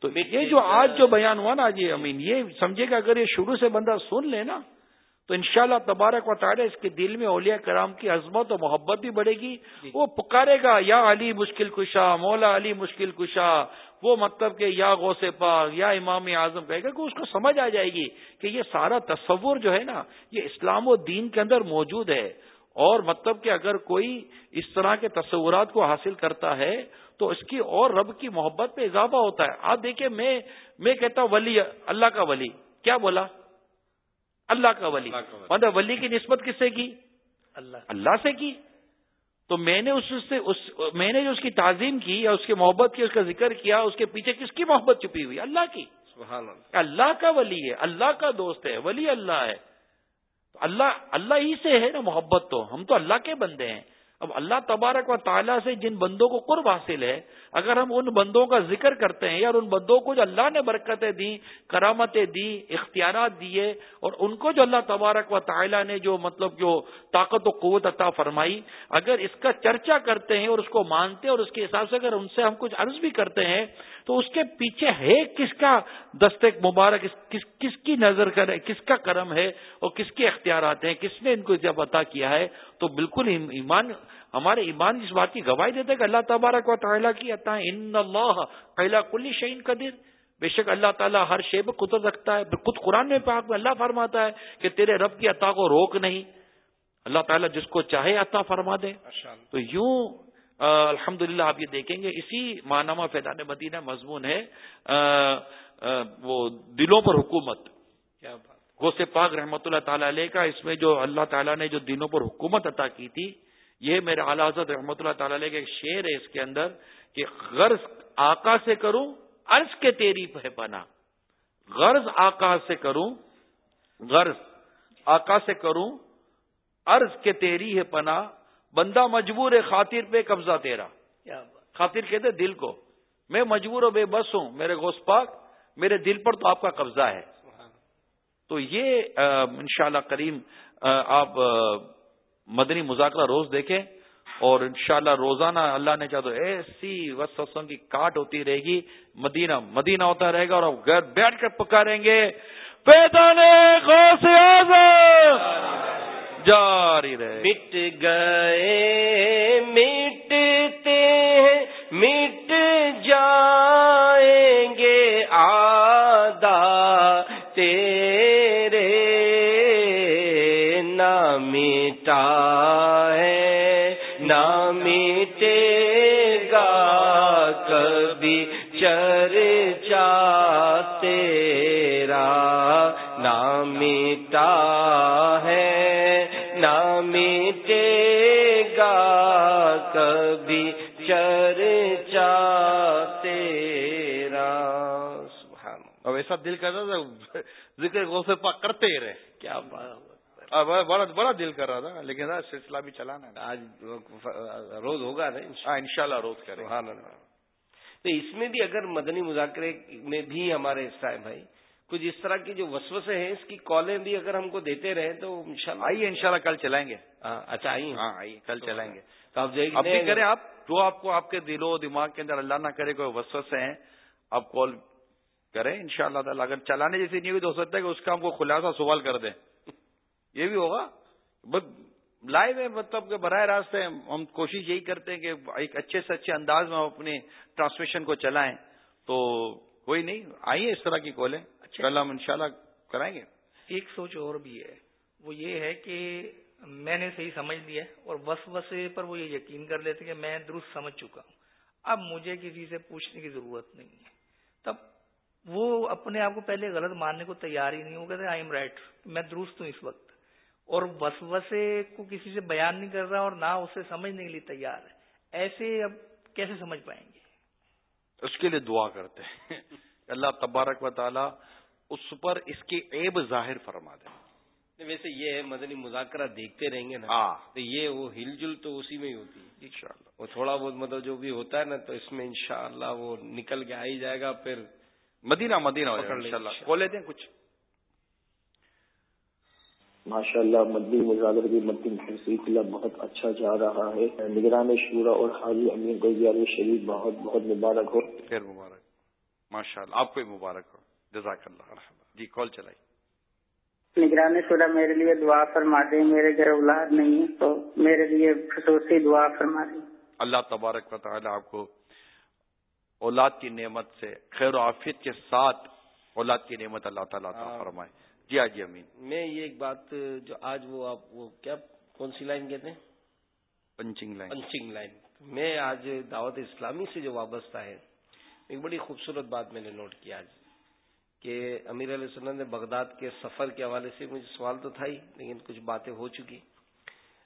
تو یہ جو آج جو بیان ہوا نا جی امین یہ سمجھے کہ اگر یہ شروع سے بندہ سن لے نا تو انشاءاللہ تبارک و تعالی اس کے دل میں اولیاء کرام کی عظمت و محبت بھی بڑھے گی۔ جی۔ وہ پکارے گا یا علی مشکل کشا مولا علی مشکل کشا وہ مطلب کہ یا غوث پاک یا امام اعظم کہے گا کہ اس کو سمجھ آ جائے گی کہ یہ سارا تصور جو ہے نا یہ اسلام و دین کے اندر موجود ہے۔ اور مطلب کہ اگر کوئی اس طرح کے تصورات کو حاصل کرتا ہے تو اس کی اور رب کی محبت پہ اضافہ ہوتا ہے۔ آپ دیکھیں میں میں کہتا ہوں ولی اللہ کا ولی۔ کیا بولا؟ اللہ کا ولی۔ مطلب ولی کی نسبت کس سے کی؟ اللہ۔ اللہ سے کی۔ تو میں نے اس سے اس میں نے جو اس کی تعظیم کی یا اس کی محبت کی اس کا ذکر کیا اس کے پیچھے کس کی محبت چھپی ہوئی؟ اللہ کی۔ سبحان اللہ۔ اللہ کا ولی ہے اللہ کا دوست ہے ولی اللہ ہے۔ اللہ اللہ ہی سے ہے نا محبت تو۔ ہم تو اللہ کے بندے ہیں۔ اب اللہ تبارک و تعالیٰ سے جن بندوں کو قرب حاصل ہے، اگر ہم ان بندوں کا ذکر کرتے ہیں یا ان بندوں کو جو اللہ نے برکتیں دی کرامتیں دی اختیارات دیے، اور ان کو جو اللہ تبارک و تعالیٰ نے جو مطلب جو طاقت و قوت عطا فرمائی، اگر اس کا چرچا کرتے ہیں اور اس کو مانتے ہیں اور اس کے حساب سے اگر ان سے ہم کچھ عرض بھی کرتے ہیں تو اس کے پیچھے ہے کس کا دستک مبارک کس کس کی نظر کرے کس کا کرم ہے اور کس کے اختیارات ہیں کس نے ان کو جب عطا کیا ہے تو بالکل ایمان ہمارے ایمان اس بات کی گواہی دیتے کہ اللہ تبارک و تعالیٰ کی عطا ان اللہ پہلا کلی شعین قدیر۔ بے شک اللہ تعالیٰ ہر شے پہ قدرت رکھتا ہے خود قرآن میں پاک میں اللہ فرماتا ہے کہ تیرے رب کی عطا کو روک نہیں۔ اللہ تعالیٰ جس کو چاہے عطا فرما دے۔ تو یوں الحمد آپ یہ دیکھیں گے اسی مانامہ فیضان مدینہ مضمون ہے وہ دلوں پر حکومت۔ کیا بات۔ غوث پاک رحمۃ اللہ تعالی علیہ کا اس میں جو اللہ تعالیٰ نے جو دنوں پر حکومت عطا کی تھی یہ میرے اعلی حضرت رحمۃ اللہ تعالی علیہ کا ایک شعر ہے اس کے اندر کہ غرض آقا سے کروں عرض کے تیری پہ پنا غرض آقا سے کروں غرض آقا سے کروں عرض کے تیری ہے پنا بندہ مجبور ہے خاطر پہ قبضہ تیرا۔ خاطر کہتے دل کو۔ میں مجبور و بے بس ہوں میرے گوشت پاک میرے دل پر تو آپ کا قبضہ ہے۔ تو یہ انشاءاللہ کریم آپ مدنی مذاکرہ روز دیکھیں اور انشاءاللہ روزانہ اللہ نے چاہ تو ایسی وسوسوں کی کاٹ ہوتی رہے گی۔ مدینہ مدینہ ہوتا رہے گا اور آپ گھر بیٹھ کر پکاریں گے۔ جاری رہے۔ مٹ گئے، مٹتے ہیں، مٹ جائیں گے آدھا تیرے نامٹا ہے نامٹے گا کبھی چرچا تیرا نامٹا کبھی چرچا تیرا۔ اب ایسا دل کرتا تھا ذکر غوث پاک کرتے ہی رہے۔ کیا بڑا بڑا دل کر رہا تھا لیکن سلسلہ بھی چلانا آج روز ہوگا نا ہاں ان شاء اللہ روز کرے تو اس میں بھی اگر مدنی مذاکرے میں بھی ہمارے حصہ ہے بھائی کچھ اس طرح کی جو وسوسے ہیں اس کی کالیں بھی اگر ہم کو دیتے رہے تو انشاءاللہ آئیے انشاءاللہ کل چلائیں گے۔ ہاں، اچھا آئیے۔ ہاں آئیے کل چلائیں گے۔ تو آپ اب بھی کریں آپ جو آپ کو آپ کے دل و دماغ کے اندر اللہ نہ کرے کوئی وسوسے ہیں آپ کال کریں ان شاء اللہ تعالیٰ۔ اگر چلانے جیسی نہیں ہوئی تو ہو سکتا ہے کہ اس کا ہم کو خلاصہ سوال کر دیں۔ یہ بھی ہوگا۔ لائیو ہے مطلب کہ براہ راست ہے۔ ہم کوشش یہی کرتے ہیں کہ ایک اچھے سے اچھے انداز میں ہم اپنی ٹرانسمیشن کو چلائیں۔ تو کوئی نہیں آئیے اس طرح کی کالیں۔ کل ہم انشاءاللہ کرائیں گے۔ ایک سوچ اور بھی ہے۔ وہ یہ ہے کہ میں نے صحیح سمجھ لیا اور وس وسے پر وہ یہ یقین کر لیتے کہ میں درست سمجھ چکا ہوں۔ اب مجھے کسی سے پوچھنے کی ضرورت نہیں ہے۔ تب وہ اپنے آپ کو پہلے غلط ماننے کو تیار ہی نہیں ہو گئے آئی ایم رائٹ میں درست ہوں اس وقت۔ اور وس وسے کو کسی سے بیان نہیں کر رہا اور نہ اسے سمجھنے کے لیے تیار ہے۔ ایسے اب کیسے سمجھ پائیں گے؟ اس کے لیے دعا کرتے ہیں۔ اللہ تبارک و تعالی اس پر اس کی عیب ظاہر فرما دیں ویسے یہ ہے مدنی مذاکرہ دیکھتے رہیں گے نا ہاں۔ تو یہ وہ ہل جل تو اسی میں ہی ہوتی ہے۔ ان وہ تھوڑا بہت مطلب جو بھی ہوتا ہے نا تو اس میں انشاءاللہ وہ نکل کے آ ہی جائے گا پھر مدینہ مدینہ ہو لیتے ہیں کچھ۔ ماشاء اللہ مدنی مذاکر کی مدنی سلسلہ بہت اچھا جا رہا ہے۔ نگران شورا اور حاجی امین گلزار شریف بہت بہت مبارک ہو۔ پھر مبارک۔ ماشاء اللہ آپ کو مبارک ہو۔ جزاک اللہ جی کال چلائی۔ نگرانی شدہ میرے لیے دعا فرما دیں میرے گھر اولاد نہیں ہے تو میرے لیے خصوصی دعا فرما دیں۔ اللہ تبارک و تعالی آپ کو اولاد کی نعمت سے خیر و عافیت کے ساتھ اولاد کی نعمت اللہ تعالیٰ فرمائے۔ جی جی امین میں یہ ایک بات جو آج وہ آپ وہ کیا کون سی لائن کہتے ہیں؟ Punching line. Punching line. میں آج دعوت اسلامی سے جو وابستہ ہے ایک بڑی خوبصورت بات میں نے نوٹ کیا آج۔ کہ امیر علیہ وسلم نے بغداد کے سفر کے حوالے سے مجھے سوال تو تھا ہی، لیکن کچھ باتیں ہو چکی۔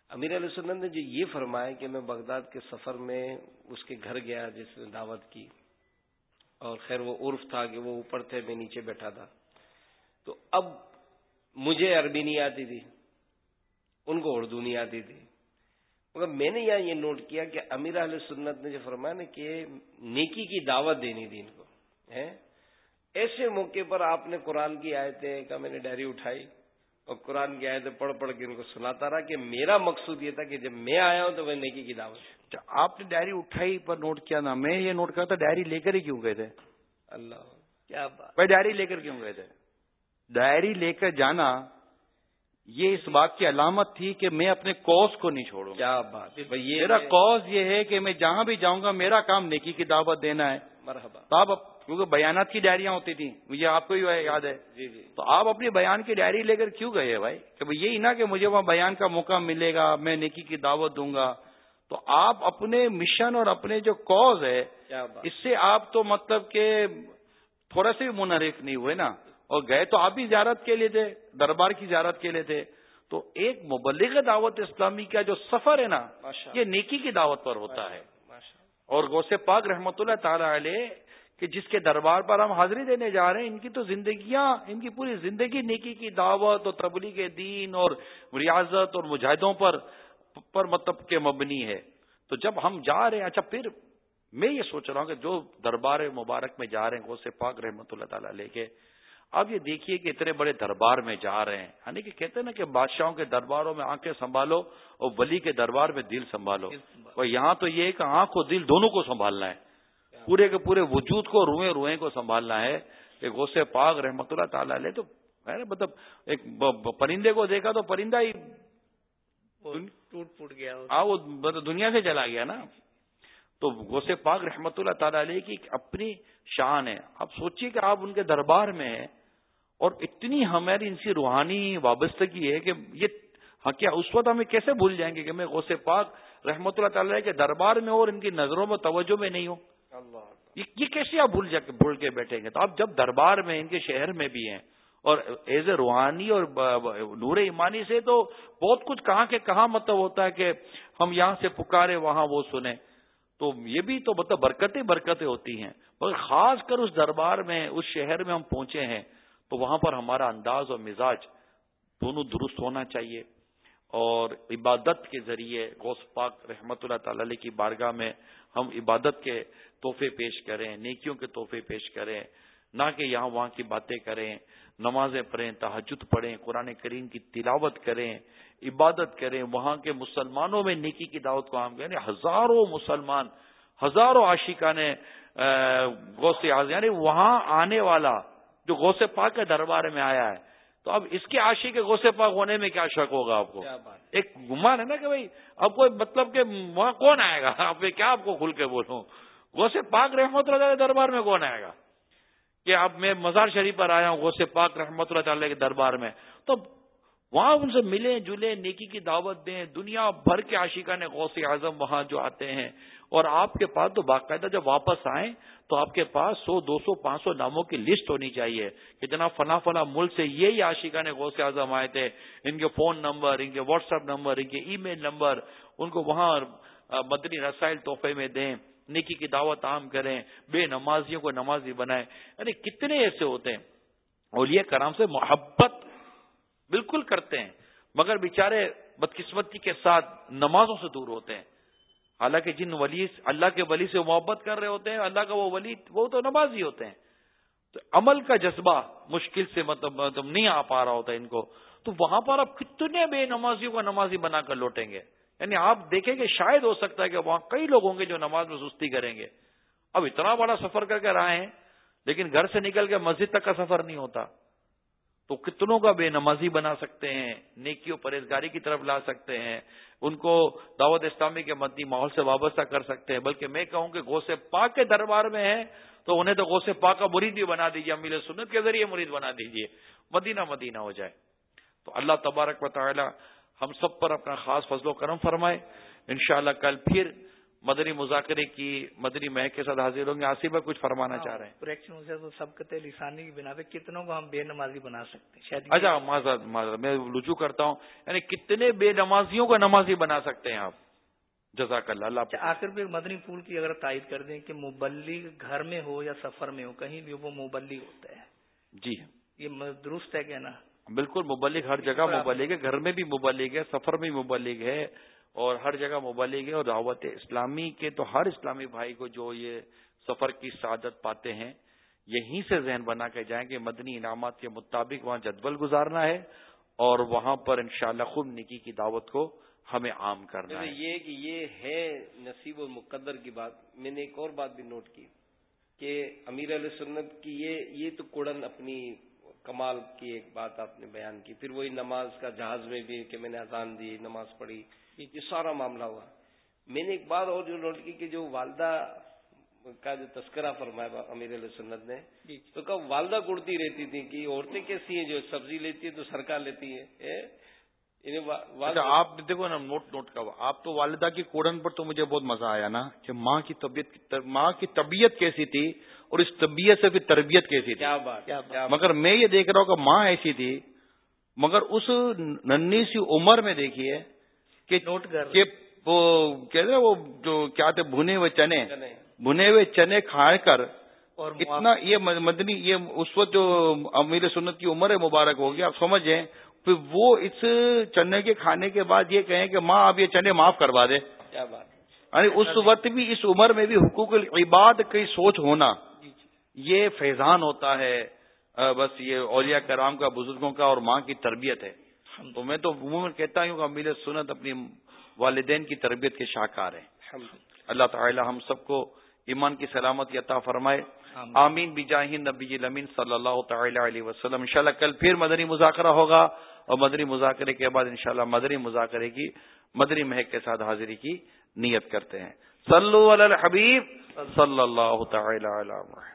امیر علیہ وسلم نے جو یہ فرمایا کہ میں بغداد کے سفر میں اس کے گھر گیا، جس نے دعوت کی، اور خیر وہ عرف تھا کہ وہ اوپر تھے، میں نیچے بیٹھا تھا۔ تو اب مجھے عربی نہیں آتی تھی، ان کو اردو نہیں آتی تھی۔ مگر میں نے یہاں یہ نوٹ کیا کہ امیر علیہ سنت نے جو فرمایا نا کہ نیکی کی دعوت دینی تھی ان کو ایسے موقع پر آپ نے قرآن کی آیتیں کا میں نے ڈائری اٹھائی اور قرآن کی آیتیں پڑھ پڑھ کے ان کو سناتا رہا کہ میرا مقصود یہ تھا کہ جب میں آیا ہوں تو میں نیکی کی دعوت اچھا، آپ نے ڈائری اٹھائی پر نوٹ کیا نا؟ میں یہ نوٹ کرتا ڈائری لے کر ہی کیوں گئے تھے؟ اللہ کیا بات۔ بھائی ڈائری لے کر کیوں گئے تھے؟ ڈائری لے کر جانا یہ اس بات کی علامت تھی کہ میں اپنے کوس کو نہیں چھوڑوں کیا بات۔ میرا کوز یہ ہے کہ میں جہاں بھی جاؤں گا میرا کام نیکی کی دعوت دینا ہے۔ مرحبا۔ آپ کیونکہ بیانات کی ڈائریاں ہوتی تھیں۔ مجھے آپ کو ہی یاد ہے۔ جی جی۔ تو آپ اپنی بیان کی ڈائری لے کر کیوں گئے بھائی؟ کہ یہی نا کہ مجھے وہاں بیان کا موقع ملے گا میں نیکی کی دعوت دوں گا۔ تو آپ اپنے مشن اور اپنے جو کوز ہے اس سے آپ تو مطلب کہ تھوڑا سے بھی منحرف نہیں ہوئے نا۔ اور گئے تو آپ بھی زیارت کے لیے تھے دربار کی زیارت کے لیے تھے۔ تو ایک مبلغ دعوت اسلامی کا جو سفر ہے نا یہ نیکی کی دعوت پر ہوتا ہے۔ اور غوث پاک رحمت اللہ تعالی علیہ کہ جس کے دربار پر ہم حاضری دینے جا رہے ہیں ان کی تو زندگیاں ان کی پوری زندگی نیکی کی دعوت اور تبلیغ دین اور ریاضت اور مجاہدوں پر پر مطلب کے مبنی ہے۔ تو جب ہم جا رہے ہیں اچھا پھر میں یہ سوچ رہا ہوں کہ جو دربار مبارک میں جا رہے ہیں غوث پاک رحمت اللہ تعالیٰ لے کے اب یہ دیکھیے کہ اتنے بڑے دربار میں جا رہے ہیں۔ یعنی کہ کہتے ہیں نا کہ بادشاہوں کے درباروں میں آنکھیں سنبھالو اور ولی کے دربار میں دل سنبھالو۔ اور یہاں تو یہ کہ آنکھ اور دل دونوں کو سنبھالنا ہے۔ پورے کے پورے وجود کو روئے روئے کو سنبھالنا ہے کہ غصے پاک رحمت اللہ تعالی علیہ تو مطلب ایک پرندے کو دیکھا تو پرندہ ہی ٹوٹ پوٹ گیا ہاں وہ مطلب دنیا سے چلا گیا نا۔ تو غوث پاک رحمت اللہ تعالی علیہ کی اپنی شان ہے۔ آپ سوچیے کہ آپ ان کے دربار میں ہیں اور اتنی ہماری ان سے روحانی وابستگی ہے کہ یہ ہاں کیا اس وقت ہمیں کیسے بھول جائیں گے کہ میں غوث پاک رحمت اللہ تعالی کے دربار میں اور ان کی نظروں میں توجہ میں نہیں ہوں؟ یہ کیسے آپ بھول کے بھول کے بیٹھیں گے؟ تو آپ جب دربار میں ان کے شہر میں بھی ہیں اور ایز اے روحانی اور نور ایمانی سے تو بہت کچھ کہاں کے کہاں مطلب ہوتا ہے کہ ہم یہاں سے پکارے، وہاں وہ سنیں۔ تو یہ بھی تو مطلب برکتیں برکتیں ہوتی ہیں۔ مگر خاص کر اس دربار میں، اس شہر میں ہم پہنچے ہیں تو وہاں پر ہمارا انداز اور مزاج دونوں درست ہونا چاہیے۔ اور عبادت کے ذریعے غوث پاک رحمت اللہ تعالی علیہ کی بارگاہ میں ہم عبادت کے تحفے پیش کریں، نیکیوں کے تحفے پیش کریں، نہ کہ یہاں وہاں کی باتیں کریں، نمازیں پڑھیں تحجد پڑھیں، قرآن کریم کی تلاوت کریں، عبادت کریں، وہاں کے مسلمانوں میں نیکی کی دعوت کو عام کریں یعنی ہزاروں مسلمان، ہزاروں عاشقہ نے غوث یعنی وہاں آنے والا جو غوث پاک کے دربار میں آیا ہے تو اب اس کے عاشی کے غوث پاک ہونے میں کیا شک ہوگا آپ کو؟ ایک گمان ہے نا کہ بھائی اب کوئی مطلب کہ وہاں کون آئے گا؟ اب کیا آپ کو کھل کے بولوں؟ غوث پاک رحمت اللہ دربار میں کون آئے گا؟ کہ اب میں مزار شریف پر آیا ہوں غوث پاک رحمت اللہ تعالی کے دربار میں۔ تو وہاں ان سے ملیں جلیں، نیکی کی دعوت دیں، دنیا بھر کے عاشقہ نے غوث اعظم وہاں جو آتے ہیں۔ اور آپ کے پاس تو باقاعدہ جب واپس آئیں تو آپ کے پاس سو، دو سو، پانچ سو ناموں کی لسٹ ہونی چاہیے کہ جناب فلاں فلاں ملک سے یہی عاشقہ نے غوث اعظم آئے تھے۔ ان کے فون نمبر، ان کے واٹس ایپ نمبر، ان کے ای میل نمبر، ان کو وہاں مدنی رسائل تحفے میں دیں، نیکی کی دعوت عام کریں، بے نمازیوں کو نمازی بنائیں۔ یعنی کتنے ایسے ہوتے ہیں۔ اولیاء کرام سے محبت بالکل کرتے ہیں، مگر بیچارے بدقسمتی کے ساتھ نمازوں سے دور ہوتے ہیں۔ حالانکہ جن ولی اللہ کے ولی سے محبت کر رہے ہوتے ہیں، اللہ کا وہ ولی، وہ تو نمازی ہوتے ہیں۔ تو عمل کا جذبہ مشکل سے مطلب مطلب نہیں آ پا رہا ہوتا ان کو۔ تو وہاں پر آپ کتنے بے نمازیوں کو نمازی بنا کر لوٹیں گے۔ یعنی آپ دیکھیں گے، شاید ہو سکتا ہے کہ وہاں کئی لوگ ہوں گے جو نماز میں سستی کریں گے۔ اب اتنا بڑا سفر کر کے رہے ہیں، لیکن گھر سے نکل کے مسجد تک کا سفر نہیں ہوتا۔ تو کتنوں کا بے نمازی بنا سکتے ہیں نیکی و پرہیزگاری کی طرف لا سکتے ہیں، ان کو دعوت اسلامی کے مدنی ماحول سے وابستہ کر سکتے ہیں۔ بلکہ میں کہوں کہ غوث پاک کے دربار میں ہے تو انہیں تو غوث پاک کا مرید بھی بنا دیجیے امیل سنت کے ذریعے مرید بنا دیجیے مدینہ مدینہ ہو جائے۔ تو اللہ تبارک و تعالی ہم سب پر اپنا خاص فضل و کرم فرمائے۔ انشاءاللہ کل پھر مدنی مذاکرے کی مدنی مہک کے ساتھ حاضر ہوں گے۔ آصف کچھ فرمانا چاہ رہے ہیں۔ تو سب لسانی کی بنا پہ کتنوں کو ہم بے نمازی بنا سکتے ہیں؟ شاید اچھا معذرت معذرت میں رجوع کرتا ہوں۔ یعنی کتنے بے نمازیوں کو نمازی بنا سکتے ہیں آپ؟ جزاک اللہ اللہ آخر پہ مدنی پھول کی اگر تائید کر دیں کہ مبلی گھر میں ہو یا سفر میں ہو کہیں بھی وہ مبلی ہوتا ہے۔ جی۔ یہ درست ہے کہنا بالکل مبلک ہر جگہ مبلک ہے۔ گھر میں بھی مبلک ہے سفر میں مبلک ہے۔ اور ہر جگہ ہے اور دعوت اسلامی کے تو ہر اسلامی بھائی کو جو یہ سفر کی سعادت پاتے ہیں یہیں سے ذہن بنا کے جائیں کہ مدنی انعامات کے مطابق وہاں جدول گزارنا ہے اور وہاں پر انشاءاللہ شاء خوب نکی کی دعوت کو ہمیں عام کرنا ہے۔ یہ کہ یہ ہے نصیب و مقدر کی بات میں نے ایک اور بات بھی نوٹ کی کہ امیر علیہ سنت کی یہ یہ تو کوڑن اپنی کمال کی ایک بات آپ نے بیان کی پھر وہی نماز کا جہاز میں بھی کہ میں نے اذان دی نماز پڑھی یہ سارا معاملہ ہوا۔ میں نے ایک بات اور جو نوٹ کی کہ جو والدہ کا جو تذکرہ فرمایا امیر علیہ سنت نے جی۔ تو کب والدہ گڑتی رہتی تھی کہ عورتیں کیسی ہیں جو سبزی لیتی ہیں تو سرکار لیتی ہے اچھا آپ دیکھو نا نوٹ نوٹ کا آپ تو والدہ کی کوڑن پر تو مجھے بہت مزہ آیا نا کہ ماں کی طبیعت ماں کی طبیعت کیسی تھی اور اس طبیعت سے پھر تربیت کیسی تھی۔ کیا بات۔ مگر میں یہ دیکھ رہا ہوں کہ ماں ایسی تھی مگر اس ننی سی عمر میں دیکھیے کہ نوٹ کر وہ کہتے وہ جو کیا تھے بھنے ہوئے چنے بھنے ہوئے چنے کھا کر اور اتنا یہ مدنی یہ اس وقت جو امیر سنت کی عمر مبارک ہوگی آپ سمجھیں۔ پھر وہ اس چنے کے کھانے کے بعد یہ کہیں کہ ماں اب یہ چنے معاف کروا دے کیا بات یعنی اس وقت بھی اس عمر میں بھی حقوق العباد کی سوچ ہونا۔ جی، جی۔ یہ فیضان ہوتا ہے بس یہ اولیاء کرام کا بزرگوں کا اور ماں کی تربیت ہے۔ تو میں تو عموماً کہتا ہوں کہ امیر سنت اپنی والدین کی تربیت کے شاہکار ہیں۔ اللہ تعالی ہم سب کو ایمان کی سلامت عطا فرمائے۔ آمین۔ بجاہ نبی لمین صلی اللہ تعالی علیہ وسلم۔ انشاءاللہ کل پھر مدنی مذاکرہ ہوگا اور مدنی مذاکرے کے بعد انشاءاللہ مدنی مذاکرے کی مدنی مہک کے ساتھ حاضری کی نیت کرتے ہیں۔ صلو علی الحبیب صلی اللہ تعالی علی محمد۔